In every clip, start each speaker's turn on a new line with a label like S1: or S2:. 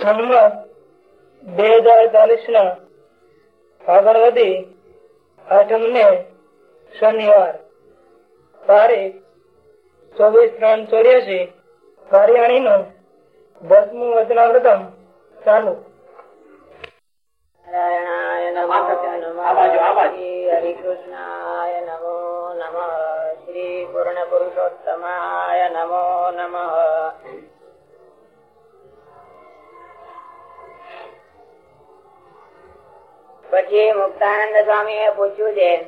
S1: સન્મત બે હજાર ચાલીસ ના ફાગણવદી આઠમ ને શનિવાર તારીખ ચોવીસ ત્રણ ચોર્યાસી કાર્યાણી નું દસમું વચનાવ્રતમ ચાલુ
S2: નારાયણાય નમો હરિકૃષ્ણાય નમો નમઃ શ્રી પૂર્ણ પુરુષોત્તમાય નમો નમઃ પછી મુક્તાનંદ સ્વામી એ પૂછ્યું છે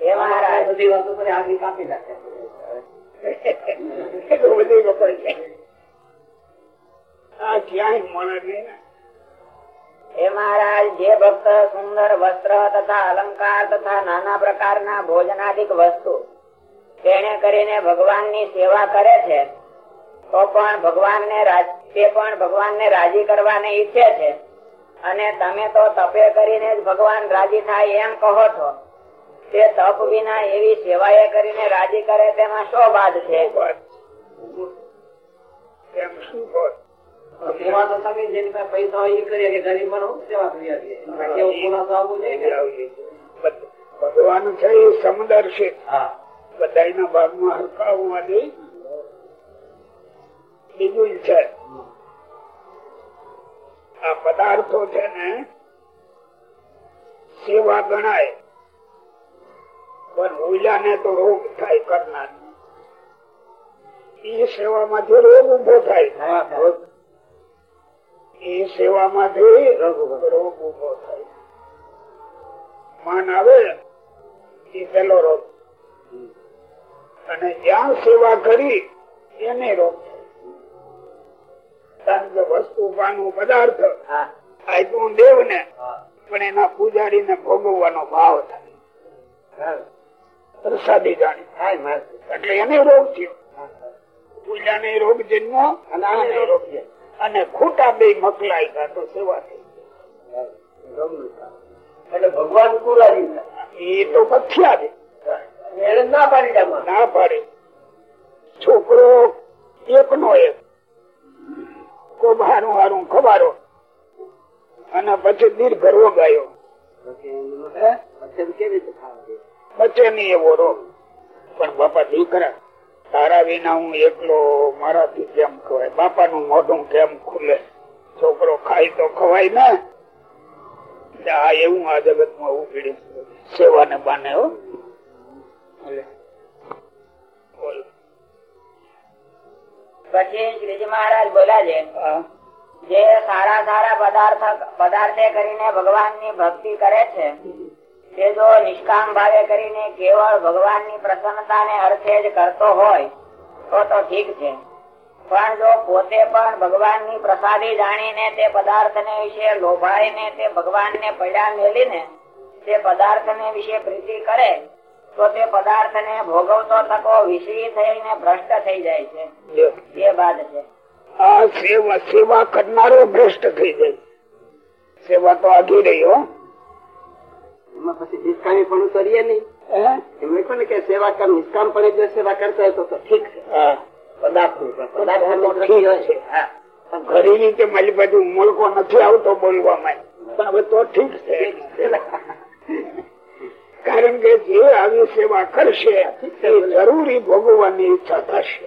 S2: હે મહારાજ?
S3: બધી વસ્તુ પર આગળ કાપી નાખે.
S4: બધું છે. આ ક્યાંય મળે નહીં
S2: હે મહારાજ જે ભક્ત સુંદર વસ્ત્ર તથા અલંકાર તથા નાના પ્રકારના ભોજનાધિક વસ્તુ તેને કરીને ભગવાનની સેવા કરે છે તો પણ ભગવાનને રાજ- તે પણ ભગવાનને રાજી કરવાને ઈચ્છે છે. અને તમે તો તપે કરીને જ ભગવાન રાજી થાય એમ કહો છો. તે તપ વિના એવી સેવાએ કરીને રાજી કરે તેમાં શો બાદ છે?
S3: સેવા એ સેવા.
S4: ભગવાન છે એ સમદર છે.
S3: હા.
S4: બધાના ભાગમાં હરકાવવા દે. બીજું છે. આ પદાર્થો છે ને સેવા ગણાય. પણ ઓઈલાને તો રોગ થાય કરનાર. એ સેવામાંથી રોગ ઊભો થાય. એ સેવામાંથી
S3: રોગ
S4: ઊભો થાય. માન આવે એ પેલો રોગ. અને જ્યાં સેવા કરી એને રોગ કારણ કે વસ્તુ પાનો પદાર્થ. આપ્યું દેવ ને પણ એના પૂજારી ને ભોગવવાનો ભાવ થાય. પ્રસાદી જાણી. એટલે એને રોગ થયો. પૂજા ને રોગ જન્મ્યો
S3: અને રોગ
S4: અને ખોટા બે મકલાઈ ગયા તો સેવા થઈ.
S3: એટલે ભગવાન કુરારી
S4: એ તો પથ્યા છે
S3: ના પાડી
S4: ના પાડે. છોકરો એક નો એક. કોભારું હારું ખબારો અને પછી દીર્ઘ રોગ આવ્યો બચે નહીં એવો રોગ. પણ બાપા દીકરા તારા વિના હું એકલો મારાથી કેમ ખવાય? બાપા નું મોઢું કેમ ખુલે? છોકરો ખાય તો ખવાય ને? આ એવું આ જગતમાં ઊભી સેવા ને બાને હો. બોલો.
S2: પછી શ્રીજી મહારાજ બોલ્યા છે જે સારા સારા પદાર્થ પદાર્થે કરીને ભગવાનની ભક્તિ કરે છે તે જો નિષ્કામ ભાવે કરીને કેવળ ભગવાનની પ્રસન્નતાને અર્થે જ કરતો હોય તો તો ઠીક છે. પણ જો પોતે પણ ભગવાનની પ્રસાદી જાણીને તે પદાર્થને વિશે લોભાઈને તે ભગવાનને પડ્યા મેલીને તે પદાર્થને વિશે પ્રીતિ કરે તો તે પદાર્થ ને ભોગવતો તકો વિશ્રી થઈને ભ્રષ્ટ થઈ જાય છે. એ બાદ છે.
S4: આ સેવા સેવા કરનારો ભ્રષ્ટ થઈ જાય સેવા તો આગી રહી હો.
S3: એમાં પછી નિષ્કામી પણ કરીએ નહીં.
S4: હે?
S3: એમ કોને કે સેવા કર નિષ્કામ પણ જો સેવા કરતો હોય તો ઠીક છે.
S4: હા પદાર્થ
S3: દ્રષ્ટિ
S4: છે. હા. પણ કે મારી બાજુ મોલકો નથી આવતો બોલવામાં. પણ હવે તો ઠીક છે. કારણ કે જે આવી સેવા કરશે એ જરૂરી ભોગવવાની ઈચ્છા થશે.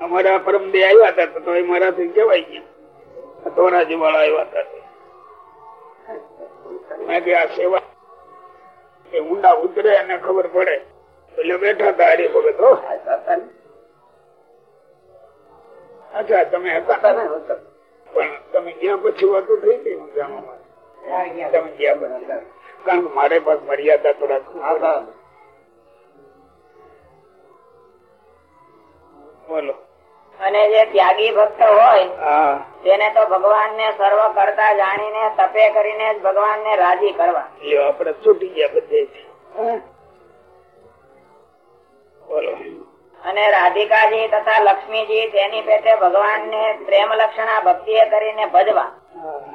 S4: અમારા પરમ દે આવ્યા હતા તો એ મારાથી કેવાય ગયા. ધોરાજી વાળા આવ્યા હતા મેં કીધું આ સેવા ઊંડા ઉતરે અને ખબર પડે. એટલે બેઠા હતા હરી અચ્છા તમે હતા. પણ તમે ગયા પછી વાતો થઈ ગઈ હું જાણવા તમે ગયા પછી કારણ કે મારે પાસે મર્યાદા.
S3: હા.
S4: બોલો.
S2: અને જે ત્યાગી ભક્ત હોય તેને તો ભગવાન ને સર્વ કરતા જાણીને તપે કરીને જ ભગવાન ને રાજી કરવા.
S4: આપડે છૂટી ગયા બધે બોલો.
S2: અને રાધિકાજી તથા લક્ષ્મીજી તેની પેટે ભગવાન ને પ્રેમ લક્ષણા ભક્તિ કરીને ભજવા.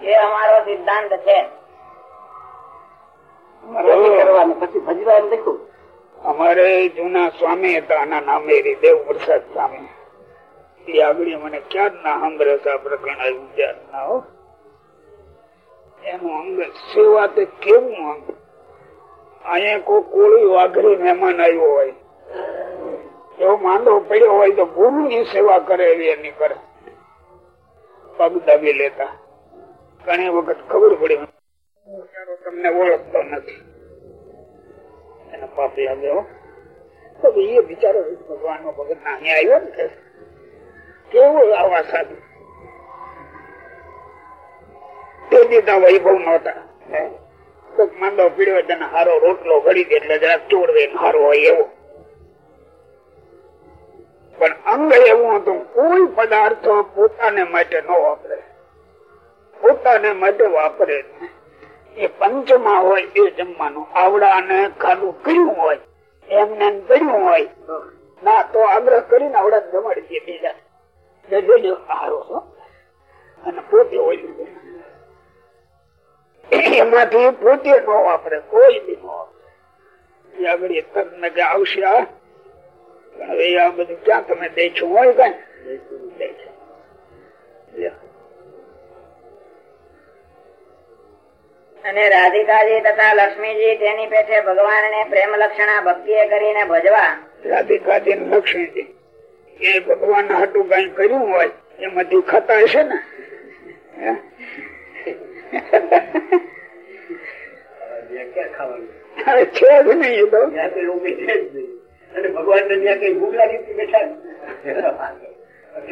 S2: એ અમારો સિદ્ધાંત છે.
S3: રાજી કરવાની? પછી ભજવા દીવા એમ લખ્યું?
S4: અમારે જૂના સ્વામી હતા આના નામે દેવ પ્રસાદ સ્વામી. એ આગળ મને ક્યાં ના સાંભળે છે આ પ્રકરણ આવ્યું ત્યાર ના હો. એનું અંગ સેવા તે કેવું અંગ? અહીંયા કોઈ કોળી વાઘરી મહેમાન આવ્યો હોય. એવો માંદો પડ્યો હોય તો ગુરુ ની સેવા કરે એવી એની કરે. પગ દબી લેતા. ઘણી વખત ખબર પડી તમને ઓળખતો નથી. બિચારો ભગવાન નો ભગત ના, અહીંયા આવ્યો ને કેવો આવા સાધુ. તે દીધા વૈભવ નહોતા. માંદો પીડ્યો તેને હારો રોટલો ઘડી દે એટલે જરાક ચોડવે હારો હોય એવો. પણ અંગ એવું હતું, કોઈ પદાર્થ પોતાને માટે ન વાપરે. પોતાને માટે વાપરે એ પંચમાં હોય, એ જમવાનું. આવડા ને ખાલું કર્યું હોય, એમને એમ કર્યું હોય, ના તો આગ્રહ કરીને આવડા જમાડી દે બીજા. જોજો હારો છો. અને પોતે હોય. એમાંથી પોતે ન વાપરે, કોઈ બી ન વાપરે. આગળ કે આવશે, આ હવે આ બધું ક્યાં તમે દેછું હોય કઈ?
S2: અને રાધિકાજી તથા લક્ષ્મીજી તેની પેઠે ભગવાન ને પ્રેમ લક્ષણા ભક્તિ કરીને ભજવા.
S4: રાધિકાજી લક્ષ્મીજી એ ભગવાન હાટું કઈ કર્યું હોય એમાં ખાતા હશે ને? છે જ નહીં.
S3: અને ભગવાન ને ત્યાં કઈ ભૂખ લાગી હતી બેઠા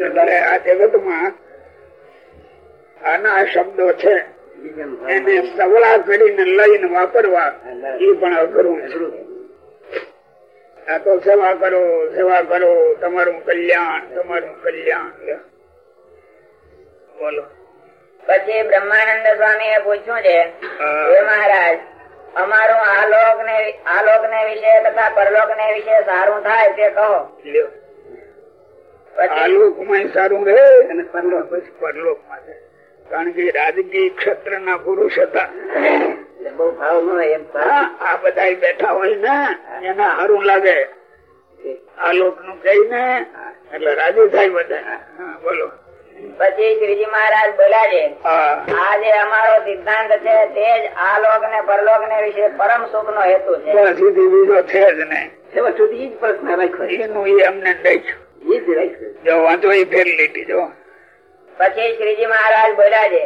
S4: એટલે આ જગતમાં આના શબ્દો છે એને સવળા કરીને લઈને વાપરવા એ પણ અઘરું આ તો સેવા કરો સેવા કરો તમારું કલ્યાણ તમારું કલ્યાણ. બોલો.
S2: પછી બ્રહ્માનંદ સ્વામી એ પૂછ્યું છે
S4: હે
S2: મહારાજ અમારું આલોક ને આલોક ને વિશે તથા પરલોક ને વિશે સારું થાય તે કહો.
S4: આલોકમાં સારું રહે અને પરલોક પછી પરલોક માટે કારણ કે રાજકીય ક્ષેત્ર ના પુરુષ હતા આ બધા બેઠા હોય ને એને સારું લાગે. આલોકનું કઈ ને એટલે રાજી થાય બધા. હા, બોલો.
S2: પછી શ્રીજી મહારાજ બોલ્યા છે આ જે અમારો સિદ્ધાંત છે તે જ આલોક ને પરલોક ને વિશે પરમ સુખ નો હેતુ છે.
S4: બીજો છે જ નહીં
S3: સેવા સુધી જ પ્રશ્ન રાખ્યો.
S4: એનું એ અમને દઈશું
S3: એ જ રાખ્યો.
S4: જો વાંચો એ ફેર લીટી જો.
S2: પછી શ્રીજી મહારાજ બોલ્યા છે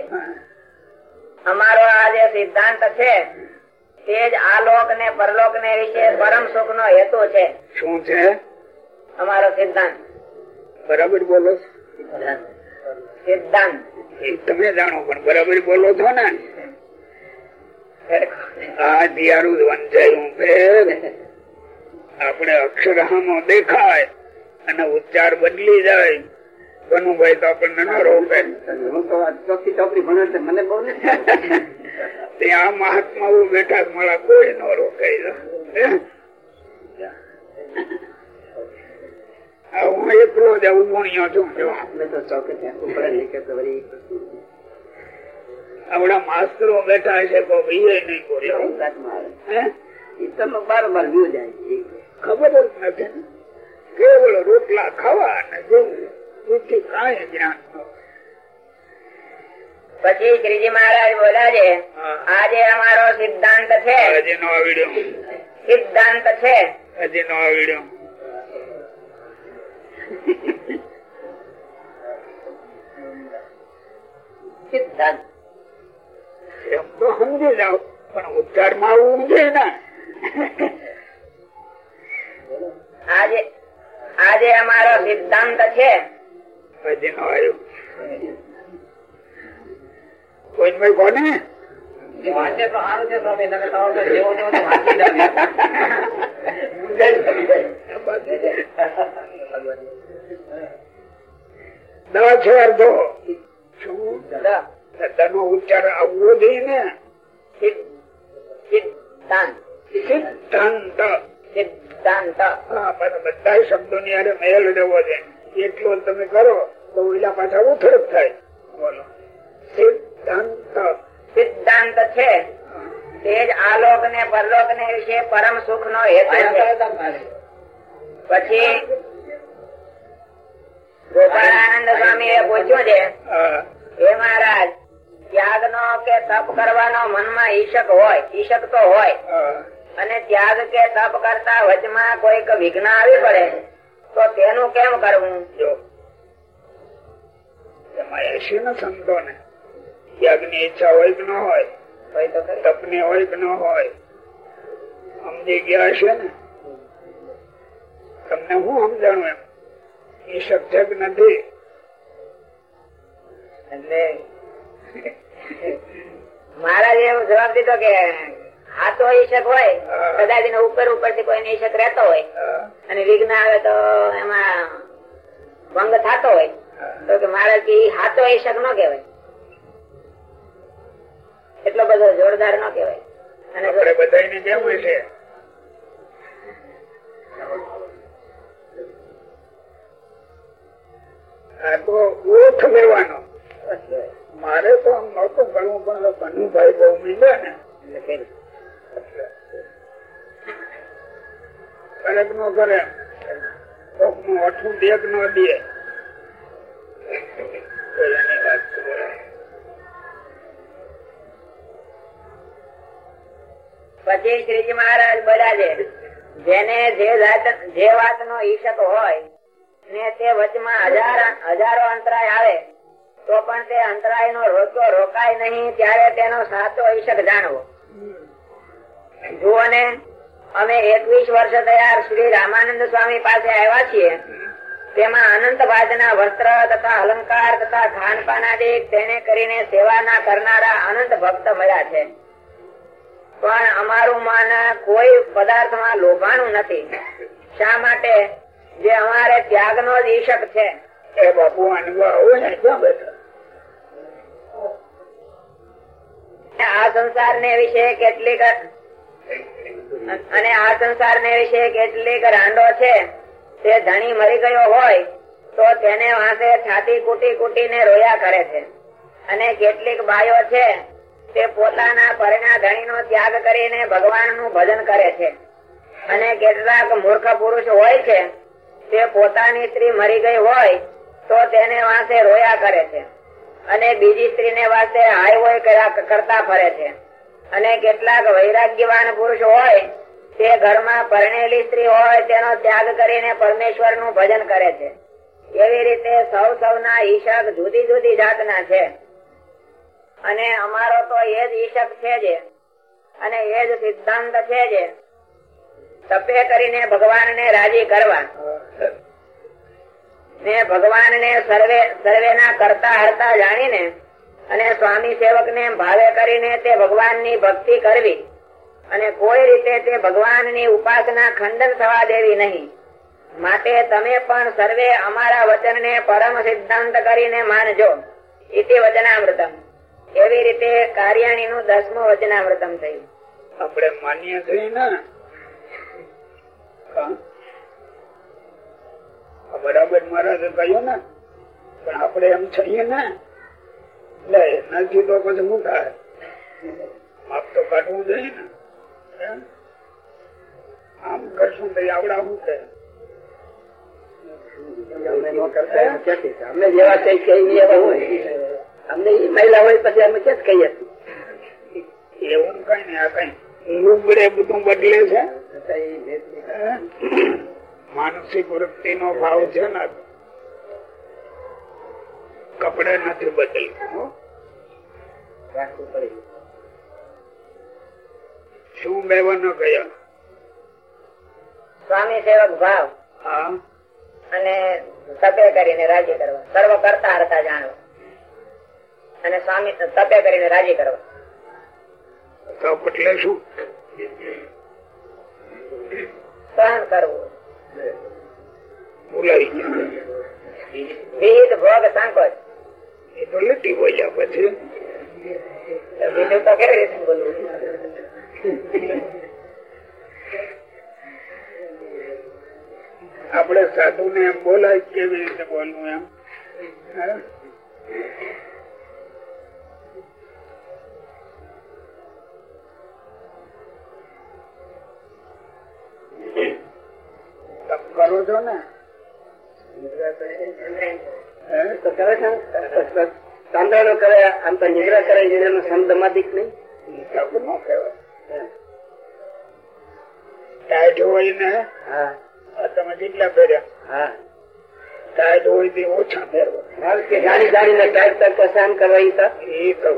S2: અમારો આ જે સિદ્ધાંત છે તે જ આલોક ને પરલોક ને વિશે પરમ સુખ નો હેતુ છે.
S4: શું છે?
S2: અમારો સિદ્ધાંત.
S4: બરાબર બોલો
S2: સિદ્ધાંત.
S4: એ તમે જાણો પણ બરાબર બોલો છો ને. આ દિયારું વંચાયું ફેર આપણે અક્ષરહામો દેખાય અને ઉચ્ચાર બદલી જાય. કનુભાઈ તો આપણને ન રોકે.
S3: હું તો આ ચોથી ચોપડી ભણે છે મને બહુ
S4: ત્યાં મહાત્માઓ બેઠા મારા કોઈ ન રોકાય. હે? એકલો જ છું. માસ્તરો બેઠા
S3: બારોબાર વ્યુ જાય
S4: ખબર જ નથી. કેવળ રોટલા ખાવા અને જોવું કાંઈ જ્ઞાન
S2: પછી શ્રીજી મહારાજ બોલ્યા છે
S4: હા.
S2: અમારો સિદ્ધાંત છે. સિદ્ધાંત છે.
S4: હજી નો આવડ્યો
S3: સિદ્ધાંત.
S4: એમ તો સમજી જાવ પણ ઉચ્ચારમાં ને.
S2: આજે આજે અમારો સિદ્ધાંત છે.
S4: કોને?
S3: વાંચે તો સારું છે જેવો
S4: દવા છે અર્ધો શું ઉચ્ચાર આવવો જોઈએ ને
S2: સિદ્ધાંત
S4: સિદ્ધાંત બધા શબ્દો ની હારે મેલ રહેવો છે એટલો તમે કરો તો ઓલા પાછા ઉથડક થાય બોલો સિદ્ધાંત
S2: સિદ્ધાંત છે. તે જ આલોક ને પરલોક ને વિશે પરમ સુખ નો હેતુ પછી ગોપાળાનંદ સ્વામી એ પૂછ્યું છે
S4: હે
S2: મહારાજ ત્યાગ નો કે તપ કરવાનો મનમાં ઈશક હોય ઈશક તો હોય. અને ત્યાગ કે તપ કરતા વચમાં કોઈક વિઘ્ન આવી પડે તો તેનું કેમ કરવું?
S4: જો. એમાં એસી ને સંતો ને. ત્યાગની ઈચ્છા હોય કે ન હોય. તપની હોય કે ન હોય સમજી ગયા છે ને તમને હું સમજાણું એમ એ શક્ય નથી
S2: એટલે મહારાજ એવો જવાબ દીધો કે આ તો ઈશક હોય. કદાચ એનો ઉપર ઉપરથી કોઈ ઈશક રહેતો હોય અને વિઘ્ન આવે તો એમાં ભંગ થતો હોય તો કે મહારાજ કે હાથો ઈશક ન કહેવાય એટલો બધો જોરદાર ન કહેવાય. અને
S4: આપણે બધાને કેમ છે. આ તો ઓઠ લેવાનો. મારે તો આમ નહોતું ભણવું પણ કનુભાઈ બહુ મીંડ્યા ને. કરેક નો કરે. કોકનું અઠું દેખ નો દે.
S2: પછી શ્રીજી મહારાજ બોલ્યા જેને જે વાત નો ઈશક હોય, ને તે વચમાં હજાર અંતરાય આવે, તો પણ તે અંતરાય નો રોકો રોકાય નહીં, ત્યારે તેનો સાચો ઈશક જાણવો. જુઓ ને અમે એકવીસ વર્ષ તૈયાર શ્રી રામાનંદ સ્વામી પાસે આવ્યા છીએ. તેમાં અનંત ભાતના વસ્ત્ર તથા અલંકાર તથા ખાનપાન આદિ તેને કરીને સેવાના કરનારા અનંત ભક્ત મળ્યા છે. પણ અમારું મન કોઈ પદાર્થમાં લોભાણું નથી. શા માટે? જે અમારે ત્યાગનો જ ઈશક છે.
S4: એ બાપુ અનુભવ ને ક્યાં બેઠા?
S2: આ સંસાર ને વિશે કેટલીક અને આ સંસાર ને વિશે કેટલીક રાંડો છે. તે ધણી મરી ગયો હોય તો તેને વાંસે છાતી કૂટી ને રોયા કરે છે. અને કેટલીક બાયો છે તે પોતાના પરના ધણી નો ત્યાગ કરીને ભગવાનનું ભજન કરે છે. અને કેટલાક મૂર્ખ પુરુષ હોય છે, તે પોતાની સ્ત્રી મરી ગઈ હોય તો તેને વાંસે રોયા કરે છે. અને બીજી સ્ત્રીને વાંસે હાય હોય કરતા ફરે છે. અને કેટલાક વૈરાગ્યવાન પુરુષ હોય, તે ઘરમાં પરણેલી સ્ત્રી હોય, તેનો ત્યાગ કરીને પરમેશ્વરનું ભજન કરે છે. એવી રીતે સૌ સૌના ઈશક જુદી જુદી જાતના છે. અને અમારો તો એ જ ઈશક છે જે. અને એ જ સિદ્ધાંત છે જે. તપે કરીને ભગવાનને રાજી કરવા. ને ભગવાન ને સર્વે સર્વે ના કરતા હરતા જાણીને અને સ્વામી સેવક ને ભાવે કરીને તે ભગવાનની ભક્તિ કરવી. અને કોઈ રીતે તે ભગવાનની ઉપાસના ખંડન થવા દેવી નહીં. માટે તમે પણ સર્વે અમારા વચન ને પરમ સિદ્ધાંત કરીને માનજો. ઇતિ વચનામૃતમ. એવી રીતે કાર્યાણી નું દસમું વચનામૃતમ થયું.
S4: આપણે માન્ય થઈ ને બરાબર મહારાજે કહ્યું ને પણ આપણે એમ છીએ ને એટલે એનાથી તો પછી શું થાય? માપ તો કાઢવું જોઈએ ને હે? આમ કરશું તો આવડા શું છે?
S3: અમે જેવા કઈ કઈ એવા હોય. અમને એ મહિલા હોય પછી અમે ક્યાં કહીએ
S4: એવું કઈ ને આ કઈ લુગડે બધું બદલે છે. માનસિક વૃત્તિ નો ભાવ છે ને કપડે નથી બદલતું હો.
S3: રાખવું પડે.
S4: શું લેવાનો કયા
S2: સ્વામી સેવક ભાવ અને સભ્ય કરીને રાજી કરવા. સર્વ કરતા હરતા જાણવા અને સ્વામી તપે કરીને રાજી કરવા.
S4: તો એટલે શું?
S2: સહન કરવું.
S4: ગયા
S2: વિહિત ભોગ સંકોચ.
S4: એ તો લીટી બોલ્યા પછી.
S2: બીજું તો કેવી રીતે બોલવું?
S4: આપણે સાધુ ને એમ બોલાય કેવી રીતે બોલવું એમ? છો ને?
S3: તો કરે છે ને? કરે આમ તો નિદ્રા કરે એનો નહીં?
S4: ટાઈટ હોય ને
S3: હા.
S4: તમે કેટલા પહેર્યા
S3: હા.
S4: ટાઈટ હોય તે ઓછા પહેરવા
S3: કે જાણી જાણીને ટાઈટ તક પસંદ કરવા
S4: એ તો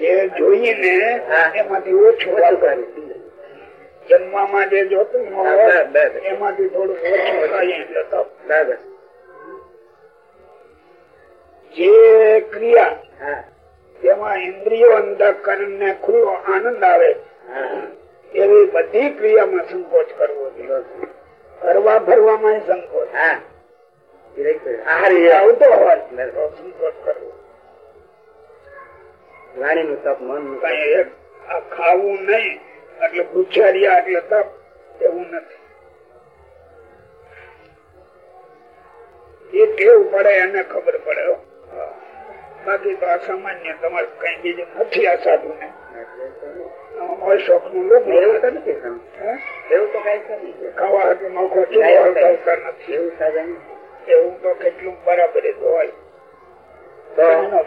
S4: જે જોઈએ ને એમાંથી ઓછું. જન્મમાં જે જોતું. એમાંથી થોડું ઓછું થાય એટલે
S3: બરાબર.
S4: જે ક્રિયા તેમાં ઇન્દ્રિયો અંતઃકરણ ને ખુલ્લો આનંદ આવે એવી બધી ક્રિયામાં સંકોચ કરવો જોઈએ. ફરવા ફરવામાં સંકોચ. આવતો હોય સંકોચ કરવો.
S3: વાણી નું તપ. મન
S4: કઈ એક આ ખાવું નહીં એટલે ભૂખ્યા એટલે તપ એવું નથી. એ ટેવ પડે એને ખબર પડે બાકી તો અસામાન્ય તમારે કઈ બીજું નથી આ સાધુ ને
S3: એવું તો
S4: કેટલું બરાબર હોય.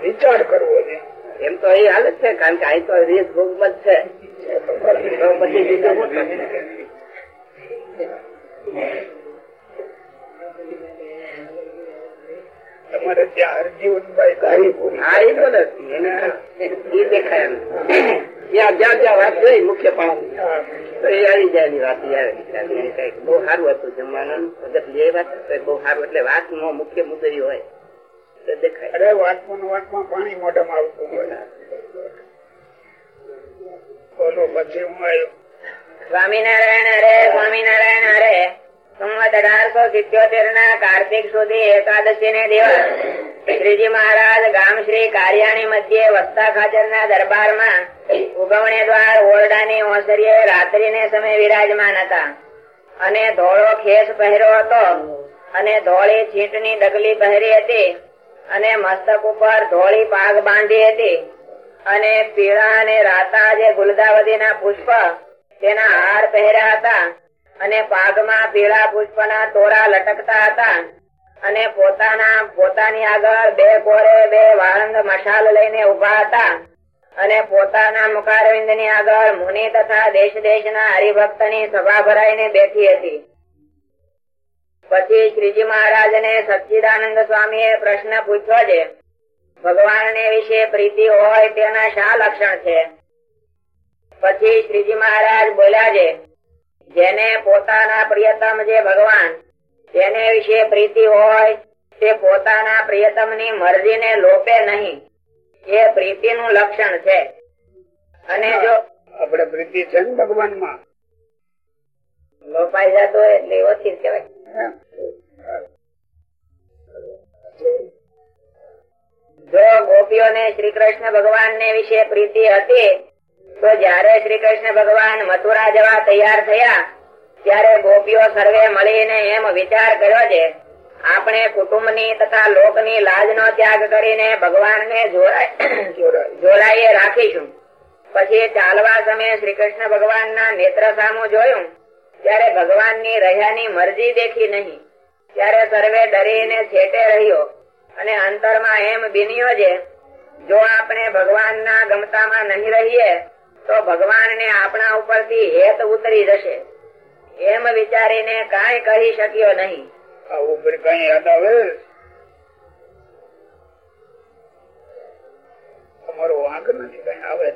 S4: વિચાર કરવો છે.
S3: એમ તો અહીં હાલ જ છે કારણ કે અહીં તો રીત ભોગવત છે.
S4: તો
S3: પછી બીજું
S4: તમારે ત્યાં હરજીવનભાઈ ગારીપુરી
S3: હા એ છે. દેખાય ત્યાં જ્યાં જ્યાં વાત જોઈ મુખ્ય પાણી તો એ આવી જાય વાત બહુ સારું હતું જમવાનું લે વાત બહુ સારું. એટલે વાત નો મુખ્ય મુદ્દો હોય. દેખાય.
S4: અરે વાતમાં ને પાણી મોઢામાં આવતું હોય. બોલો પછી હું આવ્યો.
S2: સ્વામિનારાયણ હરે સ્વામિનારાયણ હરે. સંવત અઢારસો સિત્યોતેર ના કાર્તિક સુધી એકાદશી ને દિવસ શ્રીજી મહારાજ ગામ શ્રી કારિયાણી મધ્યે વસ્તા ખાચર ના દરબારમાં ઉગવણી દ્વાર ઓરડાની ઓસરીએ રાત્રિ ને સમય વિરાજમાન હતા. અને ધોળો ખેસ પહેર્યો હતો અને ધોળી છીંટની ડગલી પહેરી હતી. અને મસ્તક ઉપર ધોળી પાગ બાંધી હતી. અને પીળા અને રાતા જે ગુલદાવતી ના પુષ્પ, તેના હાર પહેર્યા હતા. અને પાગમાં પીળા પુષ્પના તોરા લટકતા હતા. અને પોતાના, પોતાની આગળ બે કોરે બે વાળંદ મશાલ લઈને ઊભા હતા. અને પોતાના મુખારવિંદની આગળ મુનિ તથા દેશ દેશના હરિભક્તની સભા ભરાઈને બેઠી હતી. પછી શ્રીજી મહારાજ ને સચ્ચિદાનંદ સ્વામી એ પ્રશ્ન પૂછ્યો છે ભગવાન ને વિશે પ્રીતિ હોય તેના શા લક્ષણ છે? પછી શ્રીજી મહારાજ બોલ્યા છે જેને પોતાના પ્રિયતમ જે ભગવાન તેને વિશે પ્રીતિ હોય તે પોતાના પ્રિયતમની મરજી ને લોપે નહીં એ પ્રીતિ નું લક્ષણ છે. અને જો
S4: આપડે પ્રીતિ છે ભગવાનમાં
S2: લોપાઈ જતો એટલે ઓછી કહેવાય. જો ગોપીઓને શ્રી કૃષ્ણ ભગવાન ને વિશે પ્રીતિ હતી, તો જયારે શ્રી કૃષ્ણ ભગવાન મથુરા જવા તૈયાર થયા, ત્યારે ગોપીઓ સર્વે મળીને એમ વિચાર કર્યો છે, આપણે કુટુંબની તથા લોકની લાજ નો ત્યાગ કરીને ભગવાન ને જોડાઈએ રાખીશું. પછી ચાલવા સમયે શ્રી કૃષ્ણ ભગવાન ના નેત્ર સામું જોયું. ત્યારે ભગવાનની રહ્યાની મરજી દેખી નહીં, ત્યારે સર્વે ડરીને છેટે રહ્યો અને અંતરમાં એમ બિન્યો છે, જો આપણે ભગવાન ના ગમતામાં નહીં રહીએ, તો ભગવાન ને આપણા ઉપરથી હેત ઉતરી જશે. એમ વિચારીને કાંઈ કહી શક્યો નહીં.
S4: આવું કઈ યાદ આવે? તમારો વાંક નથી, કઈ આવે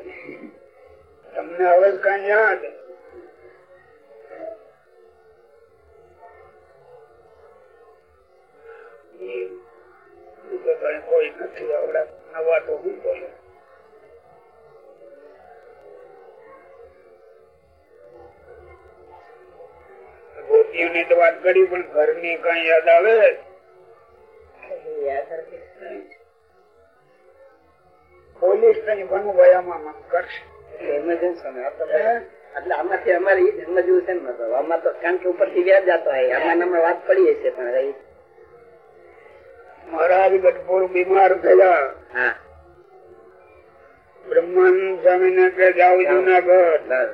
S4: તમને આવે કઈ યાદ? કઈ નથી આવડા નવા તો હું બોલું. ગોપીઓની તો વાત કરી પણ ઘરની કઈ યાદ આવે? પોલીસ કઈ બનવું વયામાં મન કરશે
S3: એટલે આમાંથી અમારે ઈ જ સમજવું છે ને આમાં તો કારણ કે ઉપરથી વ્યાજ જતો હોય આમાં વાત પડી હશે પણ
S4: મહારાજ ગઢપુર બીમાર થયા. બ્રહ્માનંદ સ્વામી ને કે જાઓ જુનાગઢ.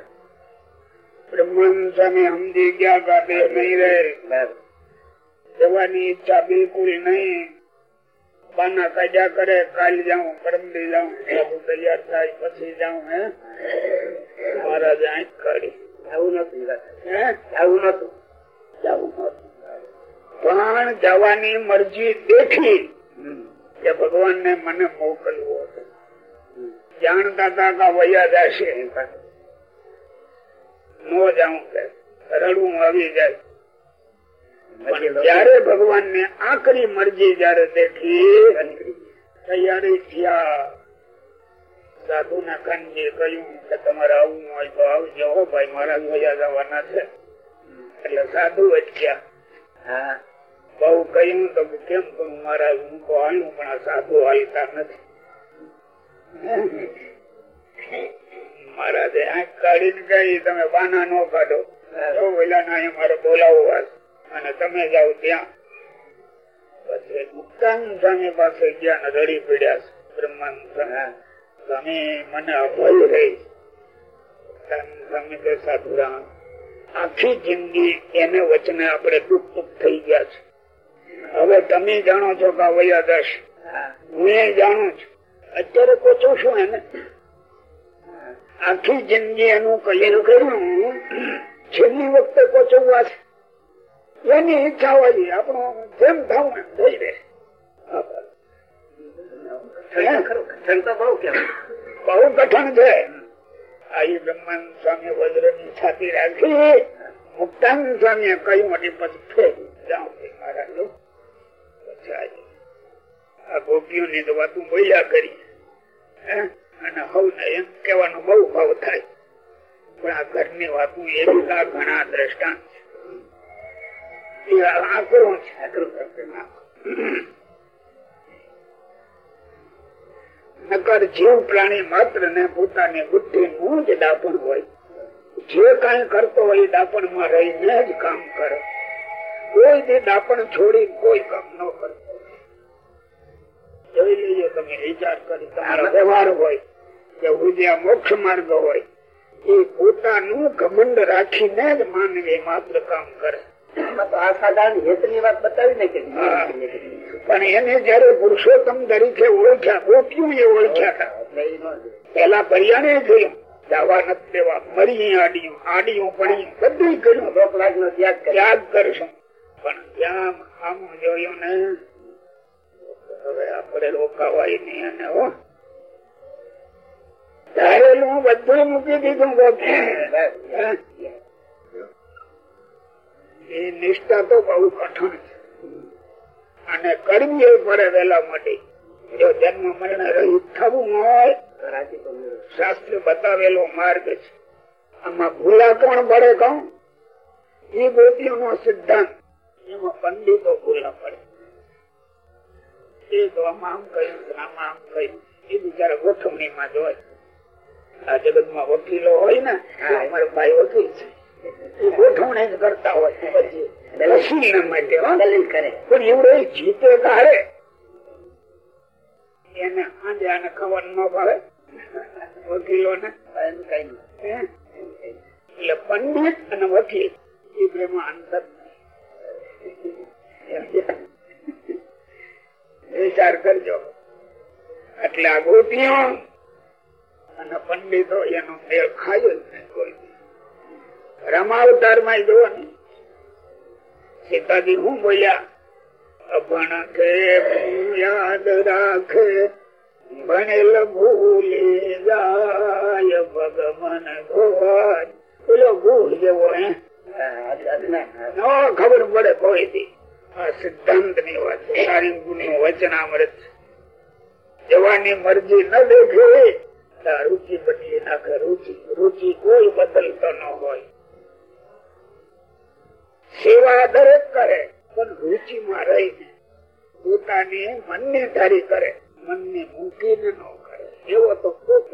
S4: બ્રહ્માંડ સામે સમજી ગયા કાપે નહીં રહે. જવાની ઈચ્છા બિલકુલ નહીં. બાના કાઢ્યા કરે કાલ જાઉં પરમદી જાઉં પ્રભુ તૈયાર થાય પછી જાઉં હે? મહારાજ આંખ કાઢી.
S3: આવું નથી આવું નતું
S4: જાવું નહોતું. પણ જવાની મરજી દેખી. કે ભગવાન ને મને મોકલવો હતો. જાણતા હતા કે વૈયા જશે. નો જાઉં કે રડવું આવી જાય. જયારે ભગવાન ને આકરી મરજી જયારે દેખી તૈયારી થયા. સાધુ ના કાનજી કહ્યું કે તમારે આવવું હોય તો આવજો. ભાઈ મારા વયા જવાના છે. એટલે સાધુ અટક્યા
S3: હા.
S4: બહુ કહ્યું તો કેમ કહું મારા હું તો હાલું પણ આ સાધુ હાલતા નથી. મહારાજે આંખ કાઢીને કહી તમે બાના નો કાઢો. ઓલા ના મારે બોલાવો અને તમે જાઓ ત્યાં. પછી મુક્તાન સ્વામી પાસે ગયા રડી પડ્યા છે. બ્રહ્માંડ સ્વામી. મને અભય રહી સ્વામી કે સાધુરામ આખી જિંદગી એને વચને આપણે દુઃખ દુઃખ થઈ ગયા છે. હવે તમે જાણો છો કે વયા હું એ જાણું છું. અત્યારે કોચું છું એને? આખી જિંદગી એનું કલ્યાણ કર્યું. છેલ્લી વખતે કોચવવા છે એની ઈચ્છા હોય આપણો જેમ થવું એમ થઈ રહે.
S3: બહુ
S4: કઠણ છે. આયુ બ્રહ્માન સ્વામી વજ્રની છાતી રાખી મુક્તાન સ્વામી કહ્યું પછી ફેંકી જાઉં મારા લો નકર જીવ પ્રાણી માત્ર ને પોતાની બુદ્ધિ નું જ દાપણ હોય. જે કઈ કરતો હોય દાપણમાં રહીને જ કામ કરે. કોઈ દી દાપણ છોડી કોઈ કામ ન કરતો જોઈ લેજો તમે વિચાર કરી. તમારો વ્યવહાર હોય કે ઉદ્યા મોક્ષ માર્ગ હોય એ પોતાનું ઘમંડ રાખીને જ માનવી માત્ર કામ કરે.
S3: ને.
S4: પણ એને જયારે પુરુષોત્તમ તરીકે ઓળખ્યા ગોપીઓ એ ઓળખ્યા હતા.
S3: ન.
S4: પેલા પર્યાને જોયું દાવા નથી દેવા મરી આડિયું આડિયું પડી બધું કર્યું.
S3: નો ત્યાગ
S4: કરશું. પણ ત્યાં આમ જોયું ને હવે આપણે રોકાવાય નહીં અને હો. ધારેલું બધું મૂકી દીધું એ નિષ્ઠા તો બહુ કઠણ છે. અને કરવી એ પડે વેલા માટે. જો જન્મ મરણ રહિત થવું હોય, શાસ્ત્ર બતાવેલો માર્ગ છે. આમાં ભૂલા કોણ પડે કહું? એ ગોપીઓ નો સિદ્ધાંત. એમાં પંડિતો ભૂલા પડે. એ તો આમાં આમ કહ્યું આમાં આમ કહ્યું. એ બિચારા ગોઠવણી માં જોય આ જગતમાં વકીલો હોય ને અમારો ભાઈ વકીલ છે. ગોઠવણી કરતા હોય. માટે હો.
S3: દલીલ કરે.
S4: પણ એવડો જીતે કાઢે. એને આજે આને ખબર ન પડે. વકીલો ને. એટલે પંડિત અને વકીલ. એ પ્રેમ અંતર વિચાર કરજો. એટલે આ અને પંડિતો એનો મેળ ખાયો કોઈ રમાવતારમાં જુઓ ને. સીતાજી હું બોલ્યા, અભણ કે યાદ રાખે, ભણેલ ભૂલી જાય ભગવાન ભગવાન. પેલો ભૂલ જેવો હે? ખબર પડે કોઈ આ સિદ્ધાંતની વાત સારી વચનામૃત. જવાની મરજી ન દેખે. રુચિ બદલી નાખે. રુચિ રુચિ કોઈ બદલતો ન હોય. સેવા દરેક કરે, પણ રુચિ માં રહીને પોતાની મનને ધારી કરે. મનને મૂકીને ન કરે. એવો તો ખૂબ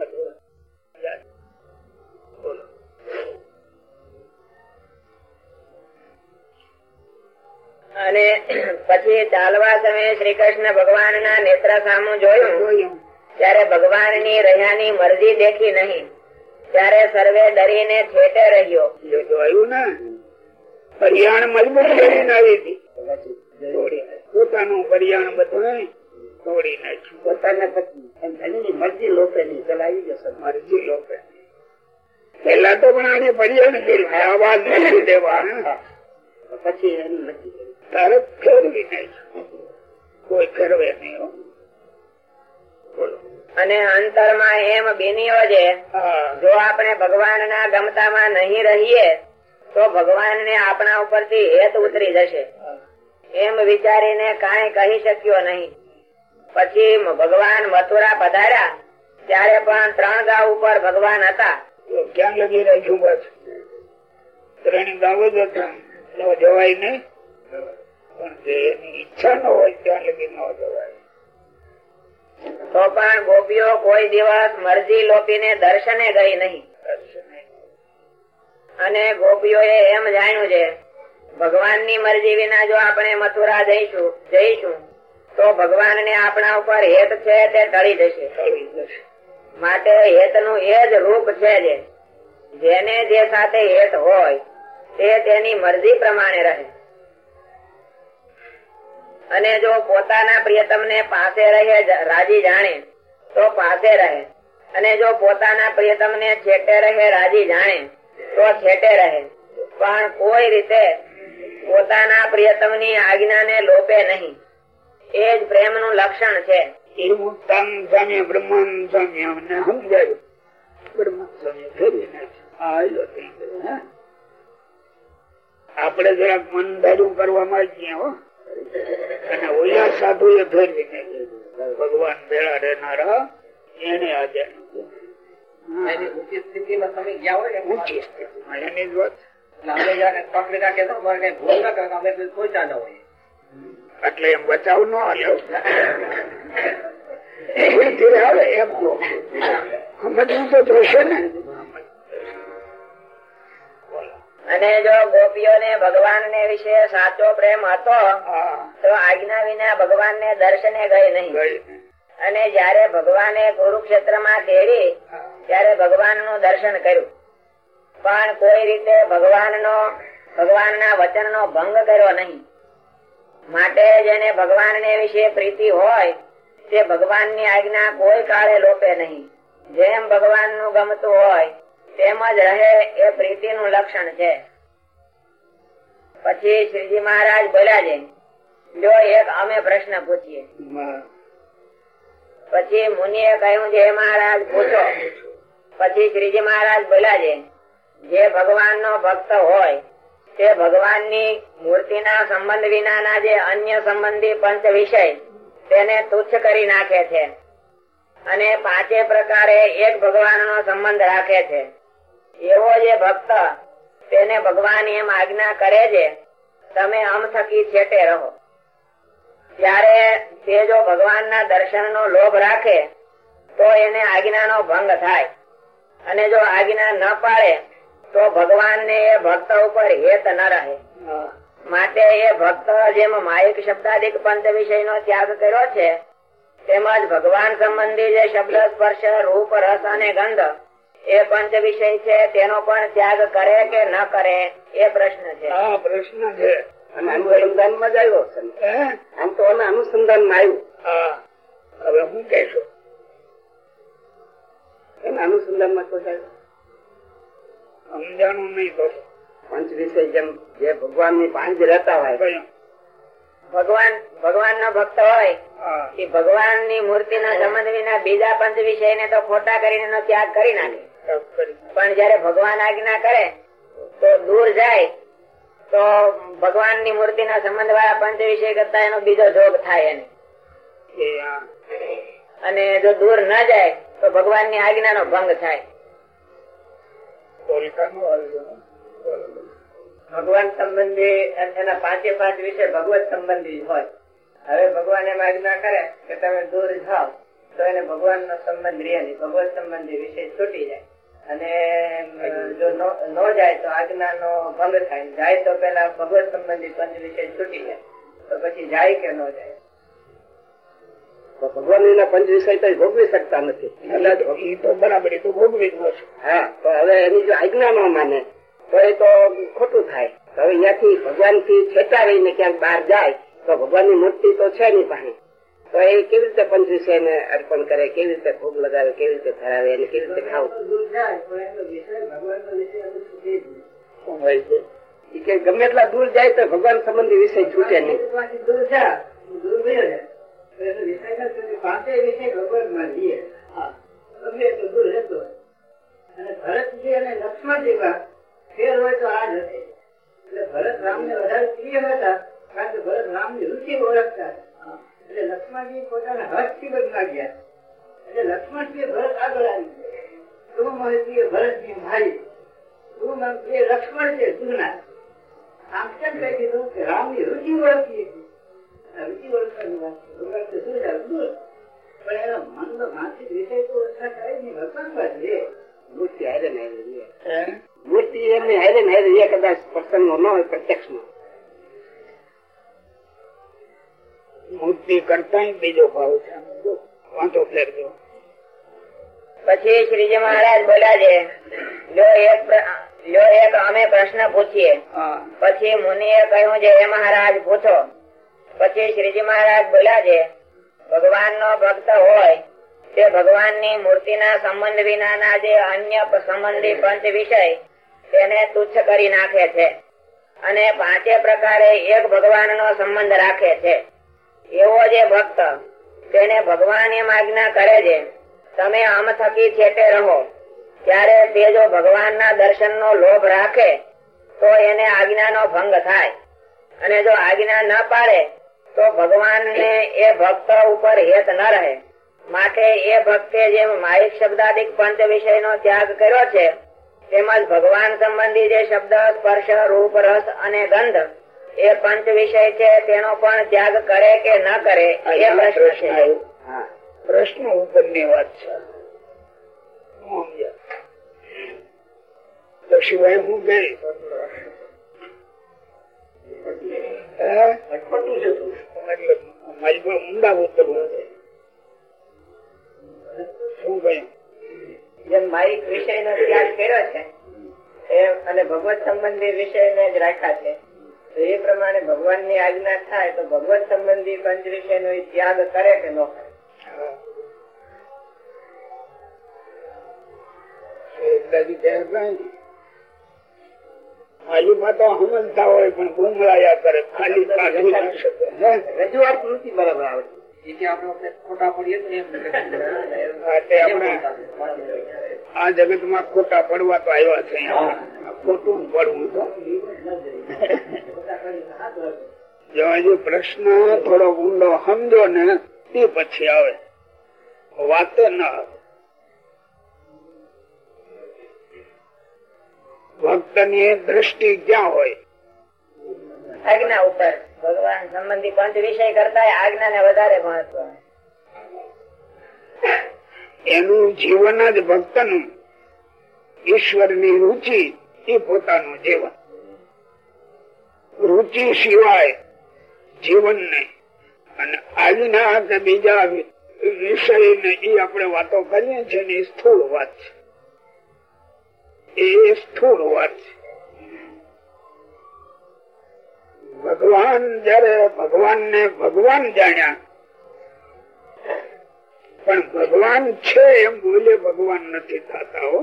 S4: બોલો.
S2: અને પછી ચાલવા સમયે શ્રી કૃષ્ણ ભગવાન ના નેત્ર સામું જોયું. ત્યારે ભગવાનની રહ્યાની મરજી દેખી નહીં. ત્યારે સર્વે ડરીને છેટે રહ્યો.
S4: જોયું ને? પરિયાણ મજબૂત કરીને આવી હતી. પોતાનું પરિયાણ બધું તોડી નાખ્યું.
S3: પોતાના મરજી લોપે ની ચલાવી જશે.
S4: મરજી લોપે પેલા તો પણ આને પરિયાણ કર્યું. આવાજ નથી દેવા.
S3: પછી એનું નક્કી
S4: તરત ફેરવી નાખ્યું કોઈ ફેરવે નહીં
S2: અને અંતરમાં એમ બેનીઓ છે જો આપણે ભગવાનના ગમતામાં નહીં રહીએ તો ભગવાનને આપણા ઉપરથી હેત ઉતરી જશે. એમ વિચારીને કાંઈ કહી શક્યો નહીં. પછી ભગવાન મથુરા પધાર્યા ત્યારે પણ ત્રણ ગાવ ઉપર ભગવાન હતા.
S4: ક્યાં લગી રાખ્યું બસ ત્રણ ગાવ જ હતા. જવાય નહીં. પણ જે એની ઈચ્છા ન હોય ત્યાં લગી ન જવાય.
S2: તો પણ ગોપીઓ કોઈ દિવસ મરજી લોપીને દર્શને ગઈ નહીં. અને ગોપીઓ એમ જાણ્યું છે ભગવાનની મરજી વિના જો આપણે મથુરા જઈશું જઈશું તો ભગવાનને આપણા ઉપર હેત છે તે ટળી જશે. માટે હેત હેતનું એ જ રૂપ છે જે જેને જે સાથે હેત હોય તે તેની મરજી પ્રમાણે રહે. અને જો પોતાના પ્રિયતમને પાસે રહે જ- રાજી જાણે તો પાસે રહે. અને જો પોતાના પ્રિયતમને છેટે રહે રાજી જાણે તો છેટે રહે. પણ કોઈ રીતે પોતાના પ્રિયતમની આજ્ઞાને લોપે નહીં. એ જ પ્રેમનું લક્ષણ છે.
S4: એવું તન સામે બ્રહ્માંડ સામે અમને સમજાયું. બ્રહ્માંડ સામે ફેરવી નાખ્યું. આ આયલો થઈ ગયો, હે? આપણે જરાક મન ધાર્યું કરવા માંગીએ હો. અને ઓલા સાધુ એ ફેરવી નાખ્યું. ભગવાન ભેળા રહેનારા એને આજે.
S3: ઊંચી સ્થિતિમાં તમે ગયા હોય
S4: ઊંચી સ્થિતિમાં એની જ વાત.
S3: એટલે
S4: એમ બચાવ ન આવે એમ સમજવું તો જોશે ને.
S2: અને જો ગોપીઓને ભગવાનને વિશે સાચો પ્રેમ હતો તો આજ્ઞા વિના ભગવાનને દર્શને ગઈ નહીં. અને જયારે ભગવાને કુરુક્ષેત્રમાં તેડી
S4: હા.
S2: ત્યારે ભગવાનનું દર્શન કર્યું. પણ કોઈ રીતે ભગવાનનો ભગવાનના વચનનો ભંગ કર્યો નહીં. માટે જેને ભગવાનને વિશે પ્રીતિ હોય તે ભગવાનની આજ્ઞા કોઈ કાળે લોપે નહીં. જેમ ભગવાનનું ગમતું હોય તેમ જ રહે એ પ્રીતિ નું લક્ષણ છે. પછી શ્રીજી મહારાજ બોલ્યા છે જો એક અમે પ્રશ્ન પૂછીએ. પછી મુનિ એ કહ્યું છે મહારાજ પૂછો. પછી શ્રીજી મહારાજ બોલ્યા છે જે ભગવાન નો ભક્ત હોય તે ભગવાનની મૂર્તિના સંબંધ વિના ના જે અન્ય સંબંધી પંચ વિષય તેને તુચ્છ કરી નાખે છે. અને પાંચે પ્રકારે એક ભગવાનનો સંબંધ રાખે છે. એવો જે ભક્ત તેને ભગવાન એમ આજ્ઞા કરે છે, તમે અમ થકી છેટે રહો. ત્યારે તે જો ભગવાનના દર્શનનો લોભ રાખે, તો એને આજ્ઞાનો ભંગ થાય. અને જો આજ્ઞા ન પાડે, તો ભગવાનને એ ભક્ત ઉપર હેત ન રહે. માટે એ ભક્ત જેમ માયક શબ્દાદિક પંથ વિષય નો ત્યાગ કર્યો છે તેમજ ભગવાન સંબંધી જે શબ્દ સ્પર્શ, રૂપ, રસ અને ગંધ એ પંચ વિષય છે તેનો પણ ત્યાગ કરે કે ન કરે એ પ્રશ્ન છે.
S4: પ્રશ્ન છે.
S3: અનુસંધાનમાં જ આવ્યો આમ તો અનુસંધાનમાં આવ્યું.
S4: હા. હવે હું કહેશો?
S3: એના અનુસંધાનમાં તો
S4: સમજાણું નહીં તો.
S3: પંચ વિષય જેમ જે ભગવાનની પાંચ રહેતા હોય.
S2: ભગવાન ભગવાન નો ભક્ત હોય. એ ભગવાનની મૂર્તિ ના સંબંધ વિના બીજા પંચ વિષય ને તો ખોટા કરીને ત્યાગ કરી નાખે. પણ જયારે ભગવાન આજ્ઞા કરે તો દૂર જાય તો ભગવાનની મૂર્તિ ના સંબંધ વાળા પંચ વિષય કરતા એનો બીજો જોગ થાય એને. અને જો દૂર ન જાય તો ભગવાનની આજ્ઞા નો ભંગ થાય.
S3: ભગવાન સંબંધી એના પાંચે પાંચ વિશે ભગવત સંબંધી હોય. હવે ભગવાન એમ આજ્ઞા કરે કે તમે દૂર જાઓ તો એને ભગવાન નો સંબંધ રહે નહીં. ભગવત સંબંધી વિશે છૂટી જાય. અને જો ન જાય તો આજ્ઞા નો ભંગ થાય. જાય તો પેલા ભગવત સંબંધી પંચ વિષય છૂટી જાય. તો પછી જાય કે ન જાય. તો ભગવાન ના પંચ વિષય તો ભોગવી શકતા નથી.
S4: તો બરાબર એ તો ભોગવી જ
S3: હા તો હવે એની જો આજ્ઞા ન માને તો એ તો ખોટું થાય. હવે અહીંયાથી ભગવાનથી છેટાવીને ક્યાંક બહાર જાય તો ભગવાનની મૂર્તિ તો છે નહીં પાસે તો એ કેવી રીતે પંચ વિષય એને અર્પણ કરે? કેવી રીતે ભોગ લગાવે? કેવી રીતે ધરાવે? અને કેવી રીતે ખાવું?
S4: છે.
S3: કે ગમે એટલા દૂર જાય તો ભગવાન સંબંધી વિષય છૂટે નહીં.
S4: હા.
S1: ભરતજી અને લક્ષ્મણ જેવા ફેર હોય તો આ જ હશે એટલે ભરત વધારે પ્રિય હતા, કારણ કે ભરત રામની રુચિ ઓળખતા. એટલે લક્ષ્મણજી પોતાના હસ્તથી બદલા ગયા એટલે લક્ષ્મણજી ભરત આગળ આવી તું મને ભરતજી ભાઈ તું મને પ્રિય લક્ષ્મણ છે જૂના. આમ કેમ કહી દીધું કે રામની રુચિ ઓળખીએ રુચિ ઓળખવાની વાત છે. શું જાણ દૂર. પણ એનો મનનો માનસિક વિષય તો ઓછા થાય નહીં ભગવાન પાસે રે
S3: મૂર્તિ હારે ને હારે મૂર્તિ એમની હારે ને હારે કદાચ પ્રસંગો ન હોય પ્રત્યક્ષમાં.
S4: મૂર્તિ કરતા બીજો ભાવ છે. વાંધો ફેરજો
S2: પછી શ્રીજી મહારાજ બોલ્યા છે જો એક જો એક અમે પ્રશ્ન પૂછીએ. પછી મુનિ એ કહ્યું છે હે મહારાજ પૂછો. પછી શ્રીજી મહારાજ બોલ્યા છે ભગવાન નો ભક્ત હોય તે ભગવાનની મૂર્તિ ના સંબંધ વિનાના જે અન્ય સંબંધી પંચ વિષય તેને તુચ્છ કરી નાખે છે. અને પાંચે પ્રકારે એક ભગવાન નો સંબંધ રાખે છે. એવો જે ભક્ત, તેને ભગવાન એમ આજ્ઞા કરે છે, તમે આમ થકી છેટે રહો. ત્યારે તે જો ભગવાન ના દર્શન નો લોભ રાખે, તો એને આજ્ઞા નો ભંગ થાય. અને જો આજ્ઞા ન પાડે, તો ભગવાન ને એ ભક્ત ઉપર હેત ન રહે. માટે એ ભક્તે જેમ માહિક શબ્દાદિક પંચ વિષય નો ત્યાગ કર્યો છે, તેમજ ભગવાન સંબંધી જે શબ્દ, સ્પર્શ, રૂપ, રસ અને ગંધ એ પંચ વિષય છે તેનો પણ ત્યાગ કરે કે ન કરે એ પ્રશ્ન
S4: પ્રશ્ન
S2: છે
S4: પ્રશ્ન ઉપરની વાત છે. સિવાય હું ગઈ. ઊંડા ઉતરવું છે. શું કહ્યું
S2: જેમ મારી વિષય નો ત્યાગ કર્યો છે એ અને ભગવત સંબંધી વિષય ને જ રાખ્યા છે. તો એ પ્રમાણે ભગવાનની આજ્ઞા થાય તો ભગવત સંબંધી પંચ વિષય નો ત્યાગ કરે કે ન કરે?
S4: માલીમાં તો સમજતા હોય પણ ગુમરાયા કરે ખાલી કાઢી ના શકે હે?
S3: રજૂઆત નથી બરાબર આવડતી
S4: હા, તે આપણે આ જગતમાં ખોટા પડવા તો આવ્યા છે. ખોટું પડવું તો. હજુ પ્રશ્ન થોડો ઊંડો સમજો ને એ પછી આવે. વાતે ન આવે. ભક્તની દ્રષ્ટિ ક્યાં હોય?
S2: આજ્ઞા ઉપર. ભગવાન સંબંધી પંચ વિષય કરતા આજ્ઞા ને વધારે મહત્વ.
S4: એનું જીવન જ ભક્તનું ઈશ્વરની રુચિ એ પોતાનું જીવન. રુચિ સિવાય જીવન નહીં. અને આજના બીજા વિષય ને એ આપણે વાતો કરીએ છીએ ને એ સ્થૂળ વાત છે. એ સ્થૂળ વાત છે. ભગવાન જયારે ભગવાન ને ભગવાન જાણ્યા, પણ ભગવાન છે એમ બોલે ભગવાન નથી થતા હો.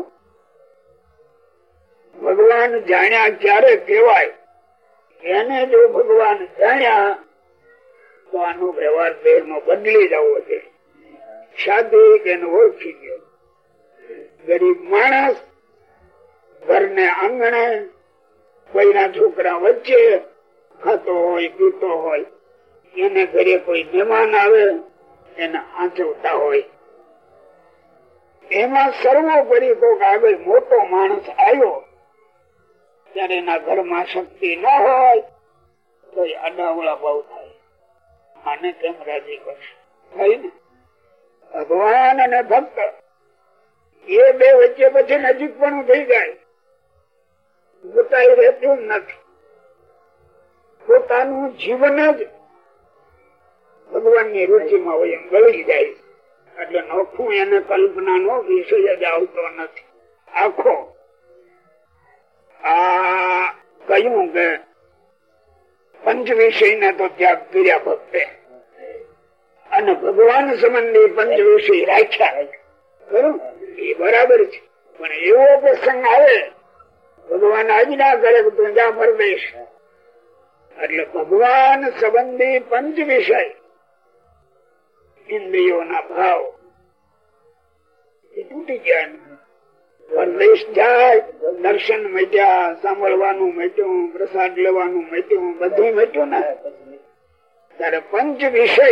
S4: ભગવાન જાણ્યા ક્યારે કેવાય એને જો ભગવાન જાણ્યા, તો આનો વ્યવહાર દેહ નો બદલી જવો છે. સાદી એને ઓળખી ગયો. ગરીબ માણસ, ઘરને આંગણે, કોઈના છોકરા વચ્ચે ખાતો હોય, પીતો હોય, એને ઘરે કોઈ મહેમાન આવે, એને આંચવતા હોય. એમાં સર્વોપરી કોક આગળ મોટો માણસ આવ્યો. ત્યારે એના ઘરમાં શક્તિ ન હોય તો એ અડાવડા ભાવ થાય. આને કેમ રાજી કરશે? ભગવાન અને ભક્ત એ બે વચ્ચે પછી નજીક પણ થઈ જાય. રહેતું નથી. પોતાનું જીવન જ ભગવાનની રુચિમાં હોય એમ ગળી જાય. એટલે નોખું એને કલ્પના નો વિષય જ આવતો નથી. આખો કહ્યું કે પંચ વિષય ને તો ત્યાગ કર્યા ભક્તે. અને ભગવાન સંબંધી પંચ વિષય રાખ્યા એ બરાબર છે. પણ એવો પ્રસંગ આવે, ભગવાન આજ્ઞા કરે તું જા પરદેશ. એટલે ભગવાન સંબંધી પંચ વિષય ઇન્દ્રિયોના ભાવ, એ તૂટી ગયા પરદેશ જાય, દર્શન મટ્યા સાંભળવાનું મટ્યું પ્રસાદ લેવાનું મટ્યું બધું મટ્યું ને. ત્યારે પંચ વિષય